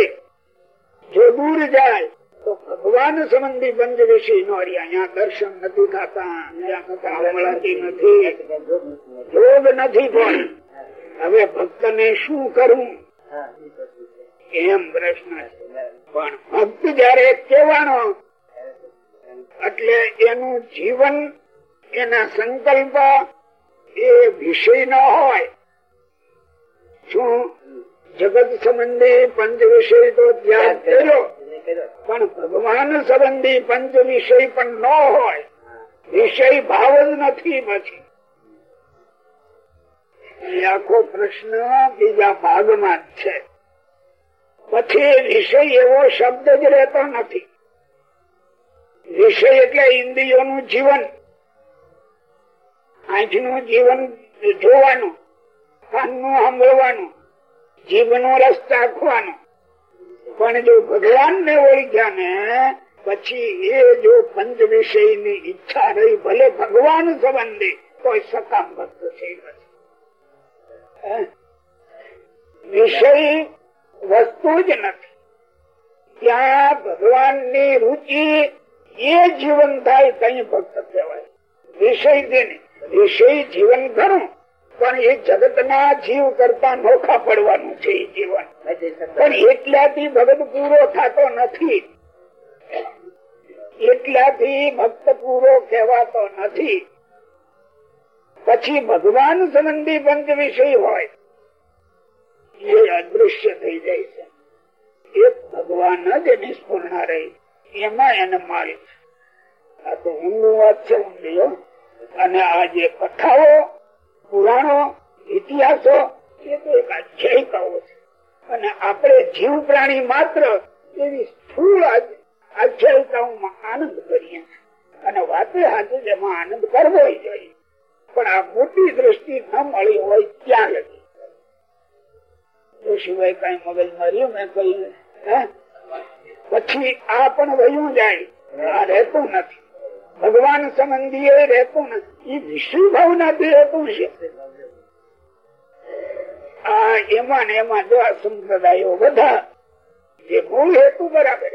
S4: જો દૂર જાય, તો ભગવાન સંબંધી પંચ વિષય નો અહીંયા દર્શન નથી થતા ત્યાં નથી. યોગ નથી પણ હવે ભક્ત ને શું કરવું એમ પ્રશ્ન પણ ભક્ત જયારે કહેવાનો એટલે એનું જીવન, એના સંકલ્પ એ વિષય ન હોય. શું? જગત સંબંધી પંચ વિષય તો ત્યાગ કર્યો. પણ ભગવાન સંબંધી પંચ વિષય પણ ન હોય. વિષય ભાવ જ નથી પછી. આખો પ્રશ્ન બીજા ભાગમાં જ છે. પછી વિષય એવો શબ્દ જ રહેતો નથી. વિષય એટલે ઇન્દ્રિયોનું જીવન આજનું જીવન જોવાનું કાનનું સાંભળવાનું જીભનો રસ આખવાનો પણ જો ભગવાન ને ઓળખ્યા ને પછી એ જો પંચ વિષયની ઈચ્છા રહી, ભલે ભગવાન સંબંધી કોઈ સકામ ભક્ત છે. હે? વિષય વસ્તુ જ નથી ત્યાં ભગવાનની રુચિ એ જીવન થાય કઈ ભક્ત કહેવાય. વિષય દેને વિષય જીવન ખરું પણ એ જગત ના જીવ કરતા નોખા પડવાનું છે જીવન. પણ એટલાથી ભગત પૂરો થતો નથી. એટલાથી ભક્ત પૂરો કહેવાતો નથી. પછી ભગવાન સંબંધી પંચ વિષય હોય, એ અદૃશ્ય થઈ જાય છે. એક ભગવાન જ નિષ્પૂર્ણ રહી. એમાં એને મારી આ તો ઊંડું વાત છે અને આ જે કથાઓ, પુરાણો, ઇતિહાસો, એ તો એક આખ્યાયિકાઓ છે. અને આપણે જીવ પ્રાણી માત્ર એવી સ્થૂળ આખ્યાયિકાઓમાં આનંદ કરીએ અને વાતે હાથે એમાં આનંદ કરવો જોઈએ. પણ આ મોટી દ્રષ્ટિ ન મળી હોય ત્યાં લગી? એ સિવાય કઈ મગજ માર્યું મેં કહ્યું, હે? પછી આ પણ વયું જાય. આ રહેતું નથી. ભગવાન સંબંધી એ રહેતું નથી. એ વિષ્ણુ ભાવનાથી રહેતું છે આ એમાં ને એમાં જો સંપ્રદાયો બધા, જે મૂળ હેતુ બરાબર,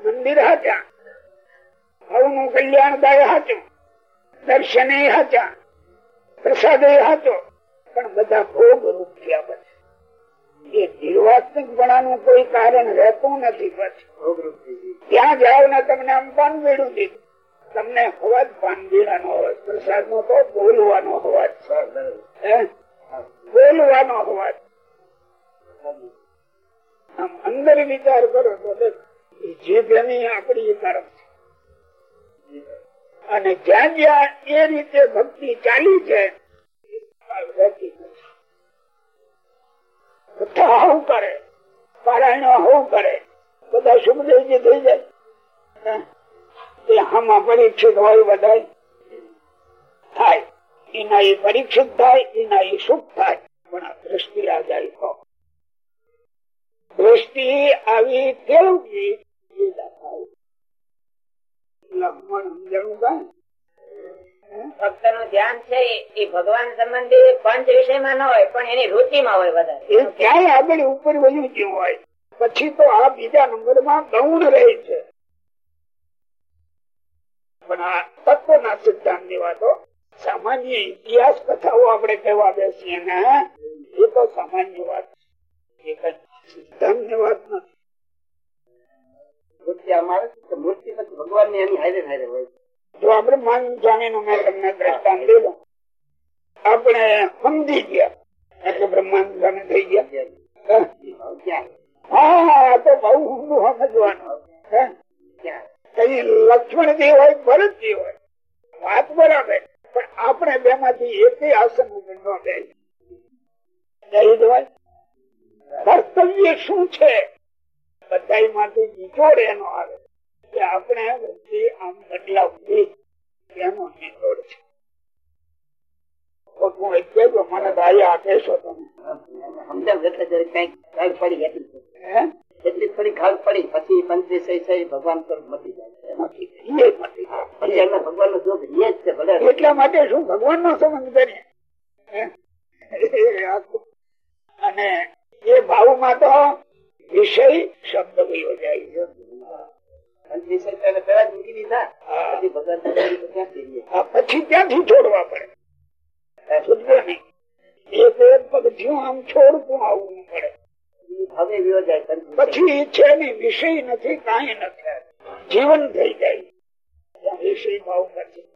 S4: મંદિર હાચા, ભાવનું કલ્યાણદાય હાચું દર્શને હાચા, પ્રસાદે હાચો, પણ બધા ભોગ રૂપ થયા પછી અંદર વિચાર કરો તો જીભ એની આપણી તરફ. અને જ્યાં જ્યાં એ રીતે ભક્તિ ચાલી છે હવું કરે? પારાયણ હવું કરે? બધા સુખદેવજી થઈ જાય. તે આમાં પરીક્ષિત હોય બધા થાય. એના એ પરીક્ષિત થાય, એના એ સુખ થાય. પણ આ દ્રષ્ટિ આ જાય તો. દ્રષ્ટિ આવી કેળવવી લક્ષ્મણ સમજણું કાંઈ?
S2: ભક્તનું ધ્યાન છે, એ ભગવાન સંબંધી પંચ વિષયમાં ન હોય, પણ એની રુચિમાં હોય
S4: એ
S2: વધારે
S4: ક્યાંય આગળ ઉપર વયું ગયું હોય. પછી તો આ બીજા નંબરમાં ગૌણ રહે છે. પણ આ તત્વના સિદ્ધાંતની વાતો સામાન્ય ઇતિહાસ કથાઓ આપણે કહેવા બેસીએ ને, એ તો સામાન્ય વાત છે. જ સિદ્ધાંતની વાત નથી.
S3: મૂર્તિ ભગવાનની એની હારે હારે હોય
S4: જો આપણે માન સ્વામી નું મેં તમને આપણે સમજી ગયા. એટલે બ્રહ્માંડ સ્વામી થઈ ગયા. હા? તો બહુ ઊંડું સમજવાનું? કઈ લક્ષ્મણજી હોય, ભરતજી હોય. વાત બરાબર. પણ આપણે બે માંથી એક આસન ન બે કર્તવ્ય શું છે? બધા માંથી નીચોડ એનો આવે. કે આપણે વચ્ચે આમ બદલાવવી એનો નિચોડ છે. હું એટલે જ મને ભાઈ આપેશો તમે
S3: સમજાવ એટલે કંઈક ખાગ પડી એટલી એટલી થોડી ખાગ પડી પછી સહી ભગવાન પર મટી જાય. ભગવાનનું દુઃખ એ જ છે ભલે.
S4: એટલા માટે શું? ભગવાન નો સંબંધ કરીએ.
S3: પછી
S4: ત્યાંથી છોડવા પડે? એક એક પગથિયું આમ છોડતું આવવું. પછી. છે નહીં વિષય નથી કાંઈ નથી. જીવન થઈ જાય. વિષય ભાવ પછી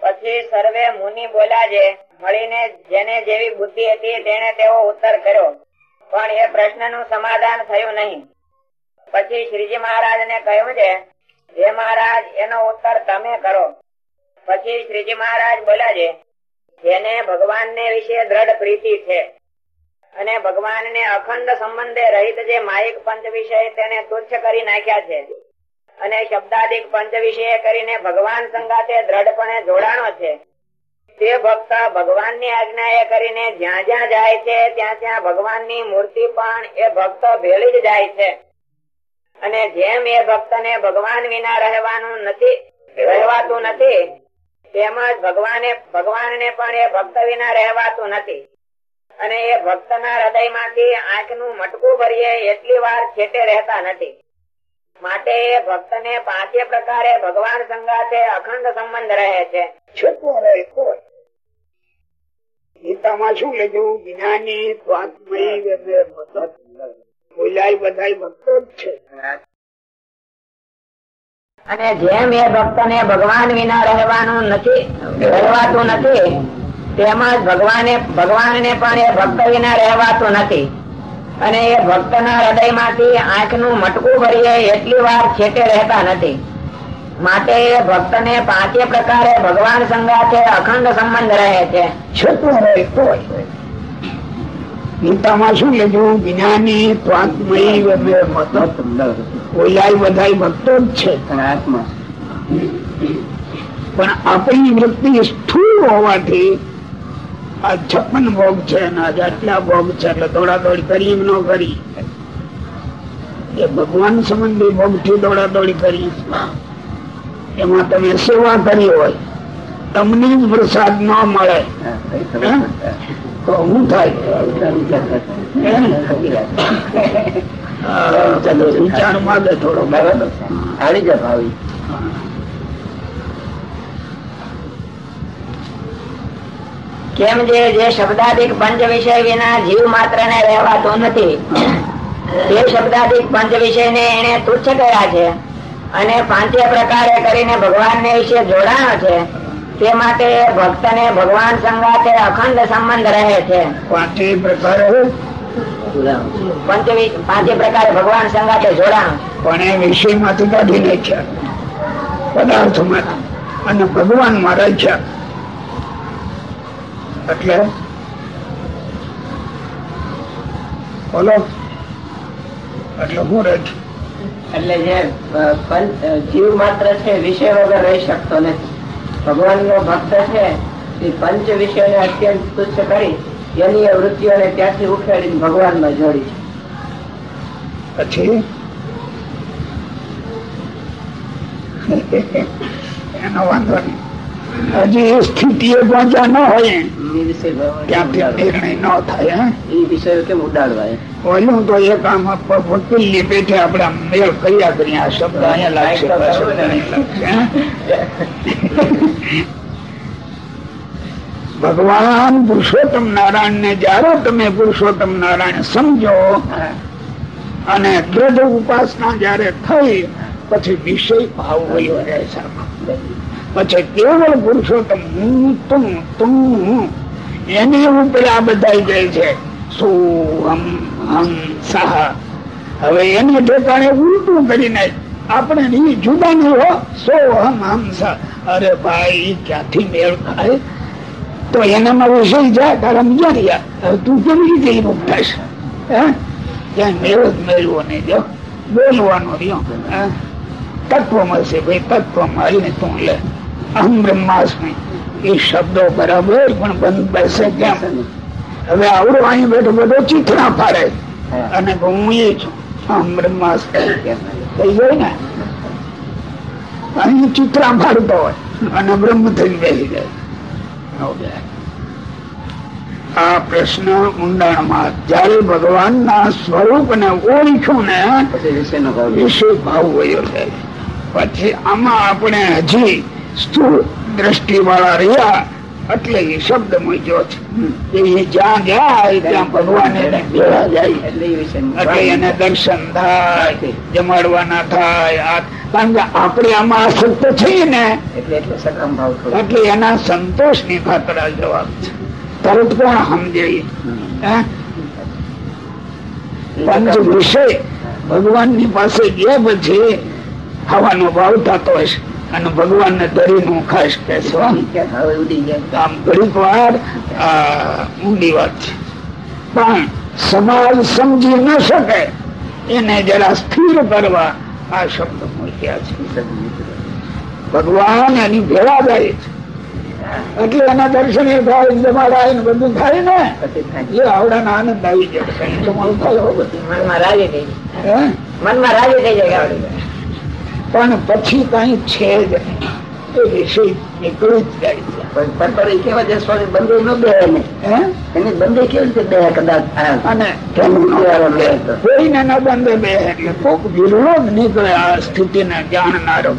S2: પછી સર્વે મુનિ બોલાજે છે મળીને જેને જેવી બુદ્ધિ હતી તેને તેવો ઉત્તર કર્યો. પણ એ પ્રશ્નનું સમાધાન થયું નહીં. પછી શ્રીજી મહારાજ ને કહ્યું છે, હે મહારાજ, એનો ઉત્તર તમે કરો. પછી શ્રીજી મહારાજ બોલ્યા છે, જેને ભગવાન ને વિશે દ્રઢ પ્રીતિ છે અને ભગવાન ને અખંડ સંબંધે રહિત જે માયિક પંચ વિષય તેને તુચ્છ કરી નાખ્યા છે અને શબ્દાદિક પંચ વિષય કરીને ભગવાન સંગાતે દ્રઢપણે જોડાણો છે, તે ભક્ત ભગવાનની આજ્ઞા એ કરીને જ્યાં જ્યાં જાય છે, ત્યાં ત્યાં ભગવાનની મૂર્તિ પણ એ ભક્ત ભેળી જ જાય છે. અને જેમ એ ભક્ત ને ભગવાન વિના રહેવાનું નથી, રહેવાતું નથી, તેમજ ભગવાને ભગવાન ને પણ એ ભક્ત વિના રહેવાતું નથી. અને એ ભક્ત ના હૃદયમાંથી આંખનું મટકું ભરીએ એટલી વાર છેટે રહેતા નથી. માટે એ ભક્ત ને પાંચે પ્રકારે ભગવાન સંગાથે અખંડ સંબંધ રહે છે.
S4: ગીતામાં શું લખ્યું? જ્ઞાની સ્વાત્મય બોલાય બધા ભક્તો જ છે.
S2: અને જેમ એ ભક્ત ને ભગવાન વિના રહેવાનું નથી રહેવાતું નથી તેમજ ભગવાને ભગવાન ને પણ એ ભક્ત વિના રહેવાતું નથી. અને એ ભક્ત ના હૃદયમાંથી આંખનું મટકું ભરીએ એટલી વાર છેટે રહેતા નથી. માટે એ ભક્ત ને પાંચે પ્રકારે ભગવાન સંગાથે અખંડ સંબંધ રહે છે.
S4: છૂટું હોય કોઈ. ગીતામાં શું લખ્યું જ્ઞાની સ્વાત્મય બોલાય બધા ભક્તો જ છે. પણ આપણી વૃત્તિ સ્થૂળ હોવાથી આ છપ્પન ભોગ છે આટલા ભોગ છે એટલે દોડાદોડ કરી ન કરી. એ ભગવાન સંબંધી ભોગથી દોડાદોડી કરી. એમાં તમે સેવા કરી હોય તમને જ પ્રસાદ ન મળે? તો હું થાય. થોડો, બરાબર?
S3: હારી જા ભાવી.
S2: કેમ જે જે શબ્દાદિક પંચ વિષય વિના જીવ માત્ર ને રહેવાતો નથી, તે શબ્દાધિક પંચ વિષય ને એને તુચ્છ કર્યા છે અને પાંચે પ્રકારે કરીને ભગવાન ને વિશે જોડાણો છે. તે માટે ભક્ત ને ભગવાન સંગાથે અખંડ સંબંધ રહે છે.
S4: પાંચે પ્રકારે
S2: પાંચે પ્રકારે ભગવાન સંગાથે જોડાણ.
S4: પણ એ વિષયમાંથી કાઢી નાખ્યા પદાર્થ અને ભગવાનમાં છે. એટલે બોલો. એટલે હું રહે
S3: એટલે જે જીવ માત્ર છે વિષય વગર રહી શકતો નથી. ભગવાન નો ભક્ત છે એ પંચ વિષયોને અત્યંત તુચ્છ કરી એની વૃત્તિઓને ત્યાંથી ઉખેડીને ભગવાનમાં જોડી છે.
S4: પછી? એનો વાંધો નહીં. હજી એ સ્થિતિએ પહોંચ્યા ન હોય.
S3: એ
S4: ત્યાંથી નિર્ણય ન થાય હે?
S3: એ વિષયો કેમ ઉડાડવા
S4: ઓલું તો એક આમ વકીલની પેઠે આમ મેળ કર્યા કરીએ. આ શબ્દ અહીંયા લાગશે ભગવાન પુરુષોત્તમ નારાયણ ને જયારે તમે પુરુષોત્તમ નારાયણ સમજો. અને દ્રઢ ઉપાસના જયારે થઈ પછી વિષય ભાવ વયો છે. પછી કેવળ પુરુષોત્તમ હું તું તું હું. એની ઉપર આ બધા જાય છે સોહમ હમ સાહ. હવે એને ઠેકાણે ઉલટું કરી નાખ આપણે જુદા નહીં હો સોહમ હમ સાહ. અરે ભાઈ ક્યાંથી મેળ ખાય? તો એનામાં વિષય જાય તારા બીજા હવે તું કેવી રીતે થશે હે? ક્યાંય મેળ જ મેળવો નહીં જો. બોલવાનો રહ્યો. હે? તત્વ મળશે ભાઈ તત્વ મારીને તું લે. અહમ બ્રહ્માસ્મિ. એ શબ્દો બરાબર પણ બંધ બેસે કેમ? હવે આવડો અહીં બેઠો બધો ચીથરા ફાડે. અને હું એ છું. અહમ બ્રહ્માસ્મિ. થઈ ગયો ને? અહીં ચિત્રા પાડતો હોય. અને બ્રહ્મ થઈ બેસી જાય. આ પ્રશ્ન ઊંડાણમાં જયારે ભગવાન ના સ્વરૂપ ને ઓળખ્યું ને વિશે ભાવ વયો જાય. પછી આમાં આપણે હજી સ્થૂળ દ્રષ્ટિ વાળા રહ્યા. એટલે એ શબ્દ મૂક્યો છે. એ જ્યાં ગયા ત્યાં ભગવાન એને ભેળા જાય. એટલે એને દર્શન થાય જમાડવાના થાય કારણ કે આપણે આમાં આસક્ત છીએ ને એટલે એના સંતોષની ખાતર જવાબ છે. તરત કોણ સમજે પંચ વિષય ભગવાનની પાસે ગયા પછી ખાવાનો ભાવ થતો હશે. અને ભગવાન ને ધરી નું ખાસ કહેશો આમ ઘડીક વાર આ ઊંડી વાત છે. પણ સમાજ સમજી ન શકે એને જરા સ્થિર કરવા આ શબ્દ મૂક્યા છે. ભગવાન એની ભેળા જાય છે. એટલે એના દર્શન એ થાય જમાડા ને બધું થાય ને એ આવડાનો આનંદ આવી જાય તમારું થાય
S2: મનમાં રાજી થઈ
S4: જાય.
S2: મનમાં રાજી થઈ જાય કે આવડી.
S4: પણ પછી કઈ છે જ એ વિષય નીકળી જ જાય છે.
S3: પરપરી કેવા છે સ્વામી બંધ ન બે
S4: હે?
S3: એની બંધ કેવી રીતે બે કદાચ?
S4: અને કોઈને ન બંધે બે એટલે કોક વિરોધ નીકળે આ સ્થિતિને જાણનારો.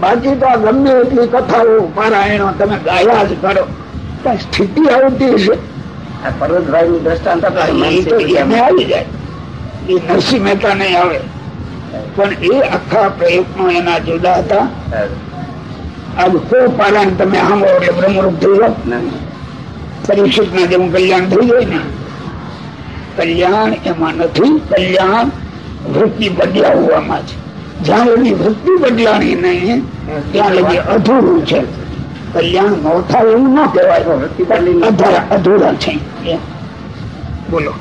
S4: બાકી તો આ ગમે એટલી કથાઓ પારાયણો તમે ગાયા જ કરો. પણ સ્થિતિ આવતી છે.
S3: આ પર્વતભાઈ નું દ્રષ્ટાંત
S4: એને આવી જાય. એ નરસિંહ મહેતા નહીં આવે. પણ એ આખા પ્રયત્નો એના જુદા હતા. આજ કો પારાયણ તમે આમ એટલે બ્રહ્મરૂપ થઈ જાઓ. પરીક્ષિત ના જેવું કલ્યાણ થઈ જાય ને. કલ્યાણ એમાં નથી. કલ્યાણ વૃત્તિ બદલાવવામાં છે. જ્યાં લગી વૃત્તિ બદલાણી નહીં ત્યાં લગી અધૂરું છે. કલ્યાણ નો થાય એવું ના કહેવાય. અધૂરા અધૂરા છે. બોલો.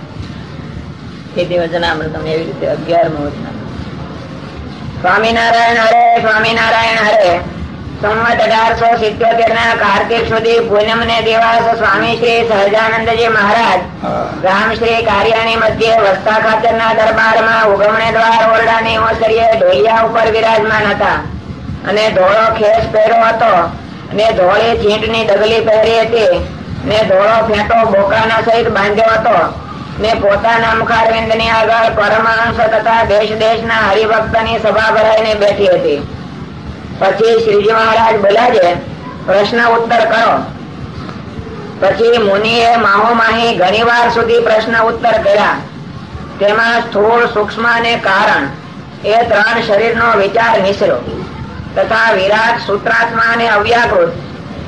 S2: એ ખેતી તમે એવી રીતે અગિયારમો. સ્વામિનારાયણ હરે સ્વામિનારાયણ હરે. સંવત અઢારસો સિત્યોતેર ના કાર્તિક સુધી પૂનમ ને દેવાસ સ્વામી શ્રી સહજાનંદજી મહારાજ. રામ શ્રી કાર્યાણી મધ્ય વસ્તા ખાતર ના દરબારમાં ઉગમણે દ્વાર ઓરડાની ઓસરીએ ઢોલિયા ઉપર વિરાજમાન હતા. અને ધોળો ખેસ પહેર્યો હતો. ને ધોળી ચીંટની ડગલી પહેરી હતી. ને ધોળો ફેંટો બોકાના સહિત બાંધ્યો હતો. ને પોતાના મુખારવિંદની આગળ પરમહંસ તથા દેશ દેશ ના હરિભક્તની સભા ભરાઈને બેઠી હતી. પછી શ્રીજી મહારાજ બોલ્યા છે પ્રશ્ન ઉત્તર કરો. પછી મુનિએ માહો માહી ઘણી વાર સુધી પ્રશ્ન ઉત્તર કર્યા. તેમાં સ્થૂળ સૂક્ષ્મ અને કારણ એ ત્રણ શરીરનો વિચાર નિસર્યો તથા વિરાટ સૂત્રાત્મા અને અવ્યાકૃત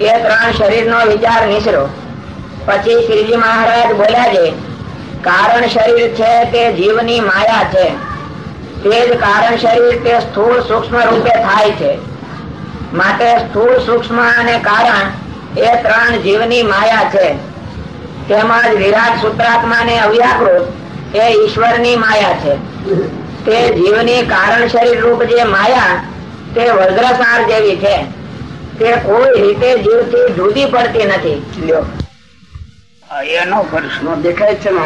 S2: એ ત્રણ શરીરનો વિચાર નિસર્યો પછી શ્રીજી મહારાજ બોલ્યા છે કારણ શરીર છે તે જીવની માયા છે. તે જ કારણ શરીર તે સ્થૂળ સૂક્ષ્મ રૂપે થાય છે. માટે સ્થૂળ સૂક્ષ્મ અને કારણ એ ત્રણ જીવની માયા છે. તેમજ વિરાટ સૂત્રાત્મા ને અવ્યાકૃત એ ઈશ્વરની માયા છે. તે જીવની કારણ શરીર રૂપ જે માયા તે વજ્રસાર જેવી છે. તે કોઈ રીતે જીવથી જુદી પડતી નથી.
S4: એનો પ્રશ્ન
S3: દેખાય છે ને.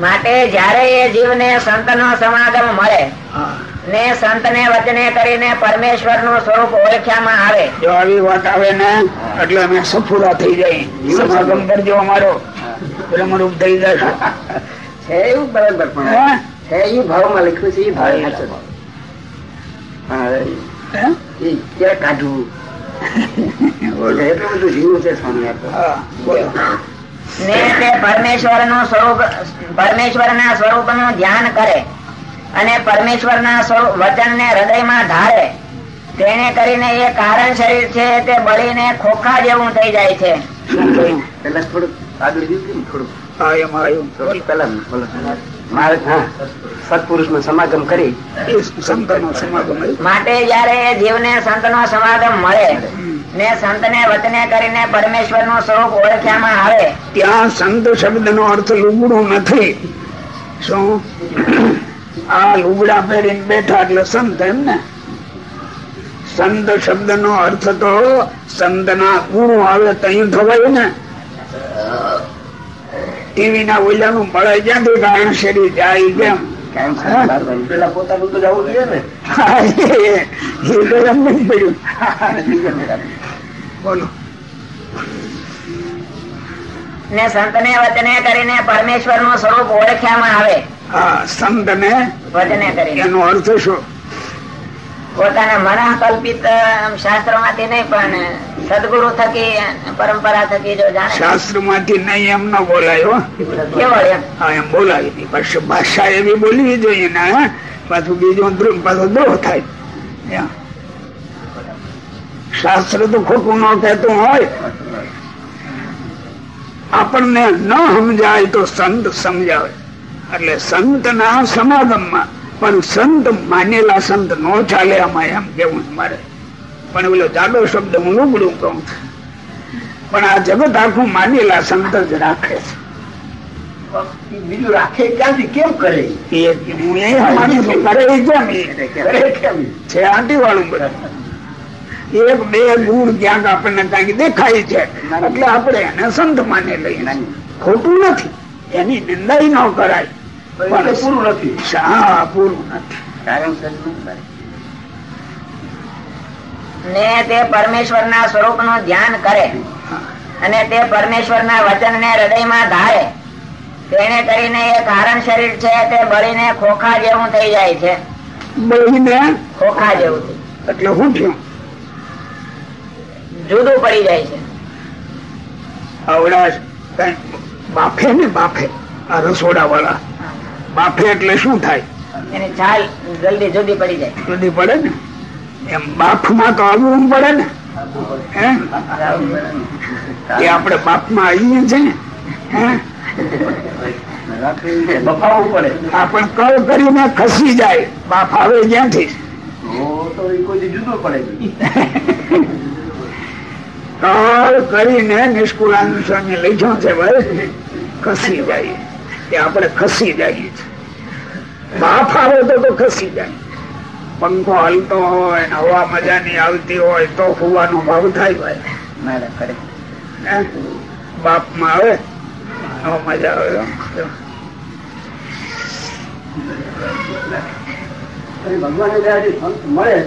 S2: માટે જયારે એ જીવને સંતનો સમાગમ મળે
S4: હા.
S2: ને વચને કરીને પરમેશ્વરનું સ્વરૂપ ઓળખ્યામાં આવે.
S4: જો આવી વાત આવે ને એટલે અમે સફુરા થઈ જાય. સમાગમ કરજો અમારો. બ્રહ્મરૂપ થઈ જશે
S3: છે એવું બરાબર પણ છે એ ભાવમાં લખ્યું છે એ ભાવ કાઢવું. એટલું બધું જીવું છે સ્વામી આ તો.
S4: હા, બોલો.
S2: ને તે પરમેશ્વરનું સ્વરૂપ પરમેશ્વર ના સ્વરૂપનું ધ્યાન કરે અને પરમેશ્વર ના વચન ને હૃદયમાં ધારે તેને કરીને એ કારણ શરીર છે તે બળીને ખોખા જેવું થઈ જાય છે
S5: થોડુંક આગળ થોડુંક સત્પુરુષનું સમાગમ કરી.
S2: માટે જયારે જીવને સંત નો સમાગમ મળે ને સંત ને વચને કરીને પરમેશ્વરનું સ્વરૂપ ઓળખ્યામાં આવે
S4: ત્યાં સંત શબ્દ નો અર્થ લુગડું નથી. શું? આ લુગડા પહેરીને બેઠા એટલે સંત એમ ને? સંત શબ્દ નો અર્થ તો સંત ના ગુણો આવે તઈ થવાય ને. ટીવી ના ઓલાનું મળે ક્યાંથી ગાયણ શરીર જાય કેમ?
S5: કાયમ સાથે બાર બાર. પેલા પોતાનું તો જવું જોઈએ ને.
S4: એ એ તો એમ પડ્યું. બોલો.
S2: ને સંત વચને કરીને પરમેશ્વરનું સ્વરૂપ ઓળખ્યામાં આવે.
S4: હા સંત ને
S2: વચને કરીને.
S4: એનો અર્થ શું?
S2: પોતાના મના કલ્પિત શાસ્ત્રમાંથી નહીં પણ સદગુરુ થકી પરંપરા થકી જો જાણે.
S4: શાસ્ત્રમાંથી નહીં એમ ન બોલાયો
S2: કેવળ એમ?
S4: બોલાવી બોલાય ભાષા એવી બોલવી જોઈએ ને પાછું બીજો દ્રોહ પાછો દ્રોહ થાય. શાસ્ત્ર તો ખોટું ન કહેતું હોય. આપણને ન સમજાય તો સંત સમજાવે. એટલે સંત ના સમાગમમાં પણ સંત માનેલા સંત નો ચાલે આમાં એમ કેવું મારે. પણ ઓલો જાડો શબ્દ હું લુગડું કહું છું. પણ આ જગત આખું માનેલા સંત જ રાખે છે.
S5: બીજું રાખે ક્યાંથી? કેમ કરે?
S4: હું એ કરે કેમ? છે આંટી વાળું બધું. એક બે ગુણ ક્યાંક આપણને ક્યાંક દેખાય છે. એટલે આપણે એને સંત માને લઈએ. ખોટું નથી. એની નિંદાઈ ન કરાય.
S5: પૂરું નથી.
S4: હા પૂરું નથી.
S5: શું
S2: ને તે પરમેશ્વર ના સ્વરૂપનું ધ્યાન કરે અને તે પરમેશ્વર ના વચન ને હૃદયમાં ધારે. તેને કરીને એ કારણ શરીર છે તે બળીને ખોખા જેવું થઈ જાય છે.
S4: બળીને?
S2: ખોખા જેવું
S4: એટલે હું થયું?
S2: જુદું પડી જાય છે.
S4: આવડા બાફે ને બાફે. આ રસોડા વાળા બાફે એટલે શું થાય?
S2: એની છાલ જલ્દી જુદી પડી જાય.
S4: જુદી પડે ને? એમ બાફમાં તો આવવું પડે ને? હે? એ આપણે બાફમાં આવીએ છે ને? આપણ કળ કરીને ખસી જાય. બાફ આવે જ્યાંથી
S5: જુદું પડે
S4: કળ કરીને નિષ્કુળાનંદ સ્વામી લખ્યો છે ભાઈ ખસી જાય. એ આપણે ખસી જઈએ બાફ આવે તો તો ખસી જાય. પંખો હલતો હોય ને હવા મજાની આવતી હોય તો ફુવાનો ભાવ થાય ભાઈ. બાપમાં આવે? મજા આવે.
S5: ભગવાન મળે.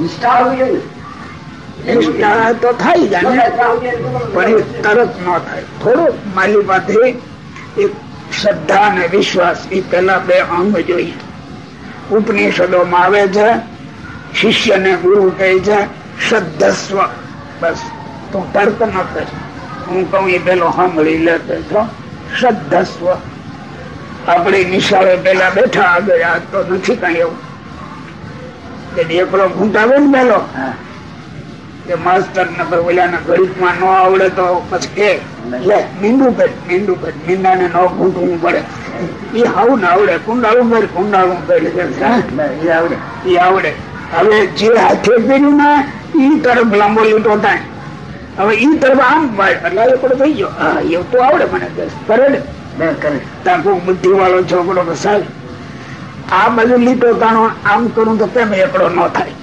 S5: નિષ્ઠા હોવી જોઈએ
S4: નિષ્ઠા તો થાય જાય પણ તરત ન થાય. થોડુંક માલી પાસે એક શ્રદ્ધા અને વિશ્વાસ એ પેલા બે અંગ જોઈએ. ઉપનિષદોમાં આવે છે, શિષ્યને ગુરુ કહે છે, શ્રદ્ધસ્વ. બસ, તું તર્ક ન કર. હું કહું એ પેલો સાંભળી લે છો શ્રદ્ધસ્વ. આપણે નિશાળે પેલા બેઠા આગળ, આ તો નથી કઈ એવું. એકલો ઘૂંટાવે ને પેલો? કે માસ્ટર ને ઓલાને ગણિતમાં ન આવડે તો પછી કે મીંડું કર મીંડું કર મીંડા ને ન ઘૂંટવું પડે. એ આવું ને આવડે કુંડાળું કર કુંડાળું
S5: એ આવડે.
S4: એ આવડે. હવે જે હાથે કર્યું ને ઈ તરફ લાંબો લીટો થાય. હવે ઈ તરફ આમ ભાઈ એટલે પડે થઈ ગયો. હા એવું તો આવડે મને કરે ને? કોઈ બુદ્ધિ વાળો છોકરો કે સાહેબ આ બાજુ લીટો તાણો આમ કરું તો કેમ એકડો ન થાય.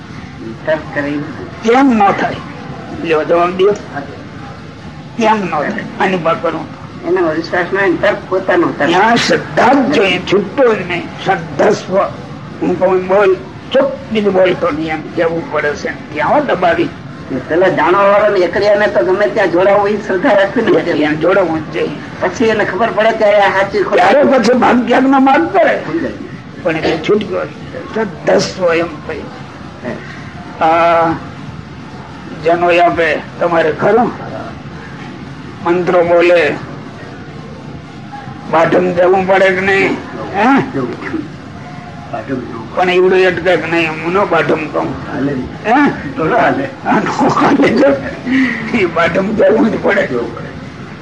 S4: કેમ ન થાય? લેવો જવાબ દો. કેમ ન થાય? આની પર કરું.
S5: એનો વિશ્વાસ ના તર્ક પોતાનો
S4: ત્યાં શ્રદ્ધા જ જોઈએ છૂટતો જ નહીં. શ્રદ્ધસ્વ. હું કહું બોલ. ચૂપ બીજું બોલતો નહીં એમ કેવું પડે છે. ત્યાં દબાવી.
S5: પેલા જાણવા વાળા ને એકડિયાને તો ગમે ત્યાં જોડાવું એ શ્રદ્ધા રાખવી ને
S4: જોડાવું જ
S5: પછી એને ખબર પડે ત્યારે આ સાચી
S4: ત્યારે પછી ભાગ્યાગ નો માર્ગ કરે. પણ એ ગયો શ્રદ્ધસ્વ એમ આ જનો આપે તમારે ખરું? મંત્રો બોલે. બાથરૂમ જવું પડે કે નહીં? પણ એવડું અટકે કે નહીં હું નો બાઢમ કહું. આ બાઢમ જવું જ પડે.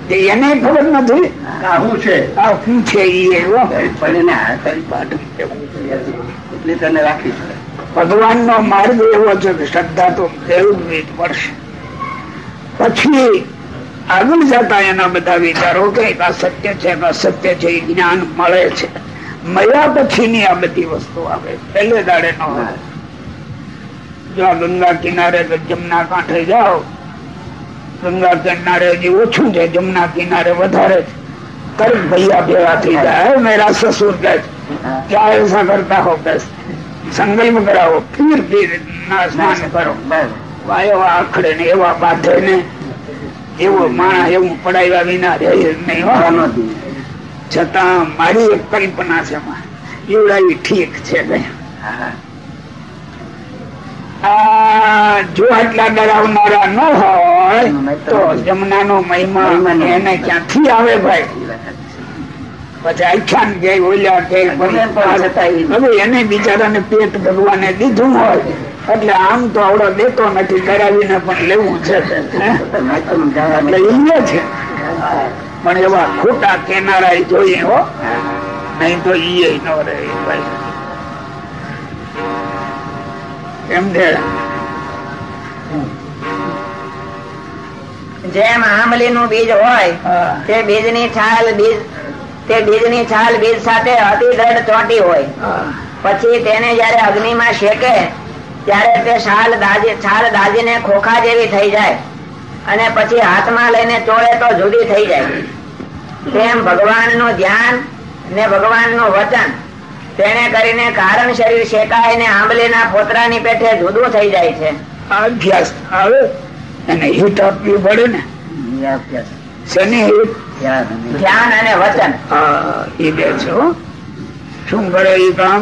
S4: એને ખબર નથી?
S5: આ શું છે?
S4: આ શું છે એ એવો
S5: પણ એને હાથ
S4: કરી કેવું
S5: એટલે તને રાખી છે
S4: ભગવાન નો માર્ગ એવો છે કે શ્રદ્ધા તો મેળવવી પડશે. પછી આગળ જતા એના બધા વિચારો કે આ છે આ છે જ્ઞાન મળે છે. મળ્યા પછીની આ બધી વસ્તુ આવે. પહેલે દાડે નો જો આ ગંગા કિનારે જમના કાંઠે જાઓ, ગંગા કિનારે હજી ઓછું છે, જમના કિનારે વધારે છે. તરત ભૈયા ભેગા થઈ જાય. મેરા સસુર કહે ક્યાં કરતા હો કહે સંકલ્પ કરાવો. ના સ્નાન કરો વાયો આખડે ને એવા બાંધે ને એવો માણા એવું પડાવ્યા વિના રહે નહીં છતાં મારી એક કલ્પના છે એવડાવી ઠીક છે જો આટલા ડરાવનારા ન હોય તો જમનાનો મહિમા એને ક્યાંથી આવે ભાઈ? પછી આખ્યાન કે ઓલ્યા કે હવે એને બિચારાને પેટ ભગવાને દીધું હોય એટલે આમ તો આવડો દેતો નથી કરાવીને પણ લેવું છે. એટલે છે. પણ એવા ખોટા કેનારા જોઈએ હો. નહીં તો ઈ ન રહે ભાઈ. એમ છે?
S2: જેમ આંબલી નું બીજ હોય તે બીજની છાલ બીજ તે બીજની છાલ બીજ સાથે અતિ દ્રઢ ચોટી હોય. પછી તેને જયારે અગ્નિમાં શેકે ત્યારે તે છાલ દાજી છાલ દાજીને ખોખા જેવી થઈ જાય. અને પછી હાથમાં લઈને ચોળે તો જુદી થઈ જાય. તેમ ભગવાનનું ધ્યાન ને ભગવાનનું વચન તેને કરીને કારણ શરીર શેકાય ને આંબલીના પોતરાની પેઠે જુદું થઈ જાય છે.
S4: આ અભ્યાસ આવે. અને હિટ આપવી પડે ને. શેની હિટ
S2: ધ્યાન અને વચન.
S4: એ બે છે શું કરે એ કામ?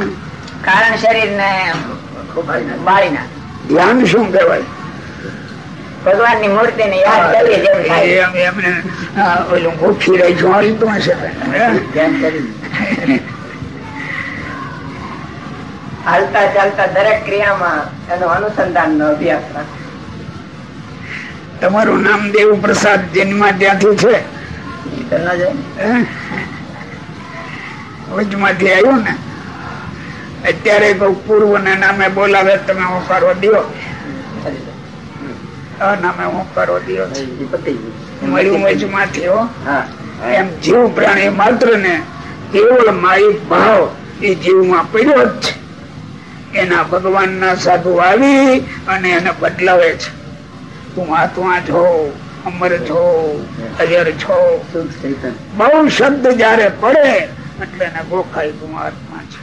S2: કારણ શરીર ને બાળી નાખે.
S4: ધ્યાન શું કહેવાય?
S2: ભગવાનની મૂર્તિ ને યાદ કરીએ જેમ થાય.
S4: એમને ઓલું ગોઠવી રહી છું હાલતું હશે. હે?
S2: હાલતા ચાલતા દરેક ક્રિયામાં એનો અનુસંધાન નો અભ્યાસ.
S4: તમારું નામ દેવ પ્રસાદ જન્મ ત્યાંથી છે?
S2: તો જાય.
S4: હે? આવ્યું ને અત્યારે કોઈ પૂર્વ ને નામે બોલાવે તમે હોકારો દો આ હું કરો દો મળ્યું વચમાંથી માંથી એમ જીવ પ્રાણી માત્ર ને કેવળ માયિક ભાવ એ જીવમાં પડ્યો જ છે. એના ભગવાનના સાધુ આવી અને એને બદલાવે છે. તું આત્મા છો અમર છો, અજર છો. બહુ શબ્દ જયારે પડે, એટલે એને ગોખાય તું આત્મા છે.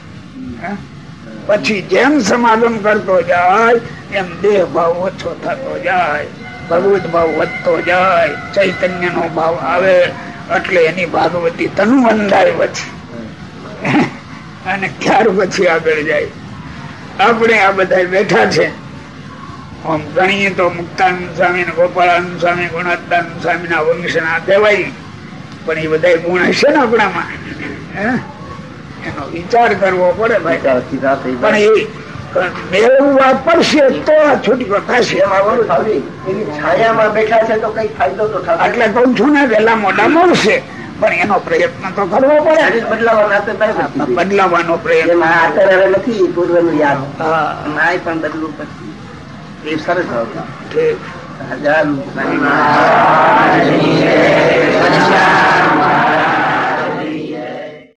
S4: પછી જેમ સમાગમ કરતો જાય, એમ દેહ ભાવ ઓછો થતો જાય ભગવત ભાવ વધતો જાય ચૈતન્ય નો ભાવ આવે, એટલે એની ભાગવતી તનુ બંધાય પછી અને ક્યાર પછી આગળ જાય. આપણે આ બધા બેઠા છે. આમ ગણીએ તો મુક્તાનંદ સ્વામી ને ગોપાળાનંદ સ્વામી ગુણાત્તાનંદ સ્વામી ના વંશ ના કહેવાય પણ એ બધા ગુણ હશે ને આપણામાં? હે? એનો વિચાર કરવો પડે ભાઈ. પણ એ મેળવવા પડશે તો છૂટકો થશે.
S5: છાયામાં બેઠા છે તો કઈ ફાયદો તો થશે.
S4: એટલે કઉ છું ને વેલા મોડા મળશે પણ એનો પ્રયત્ન તો કરવો પડે.
S5: બદલાવાના.
S4: બદલાવાનો પ્રયત્ન.
S5: નથી પૂર્વનું યાદ.
S4: હા.
S5: એમ આય પણ બદલવું પછી એ સરસ આવશે હજાર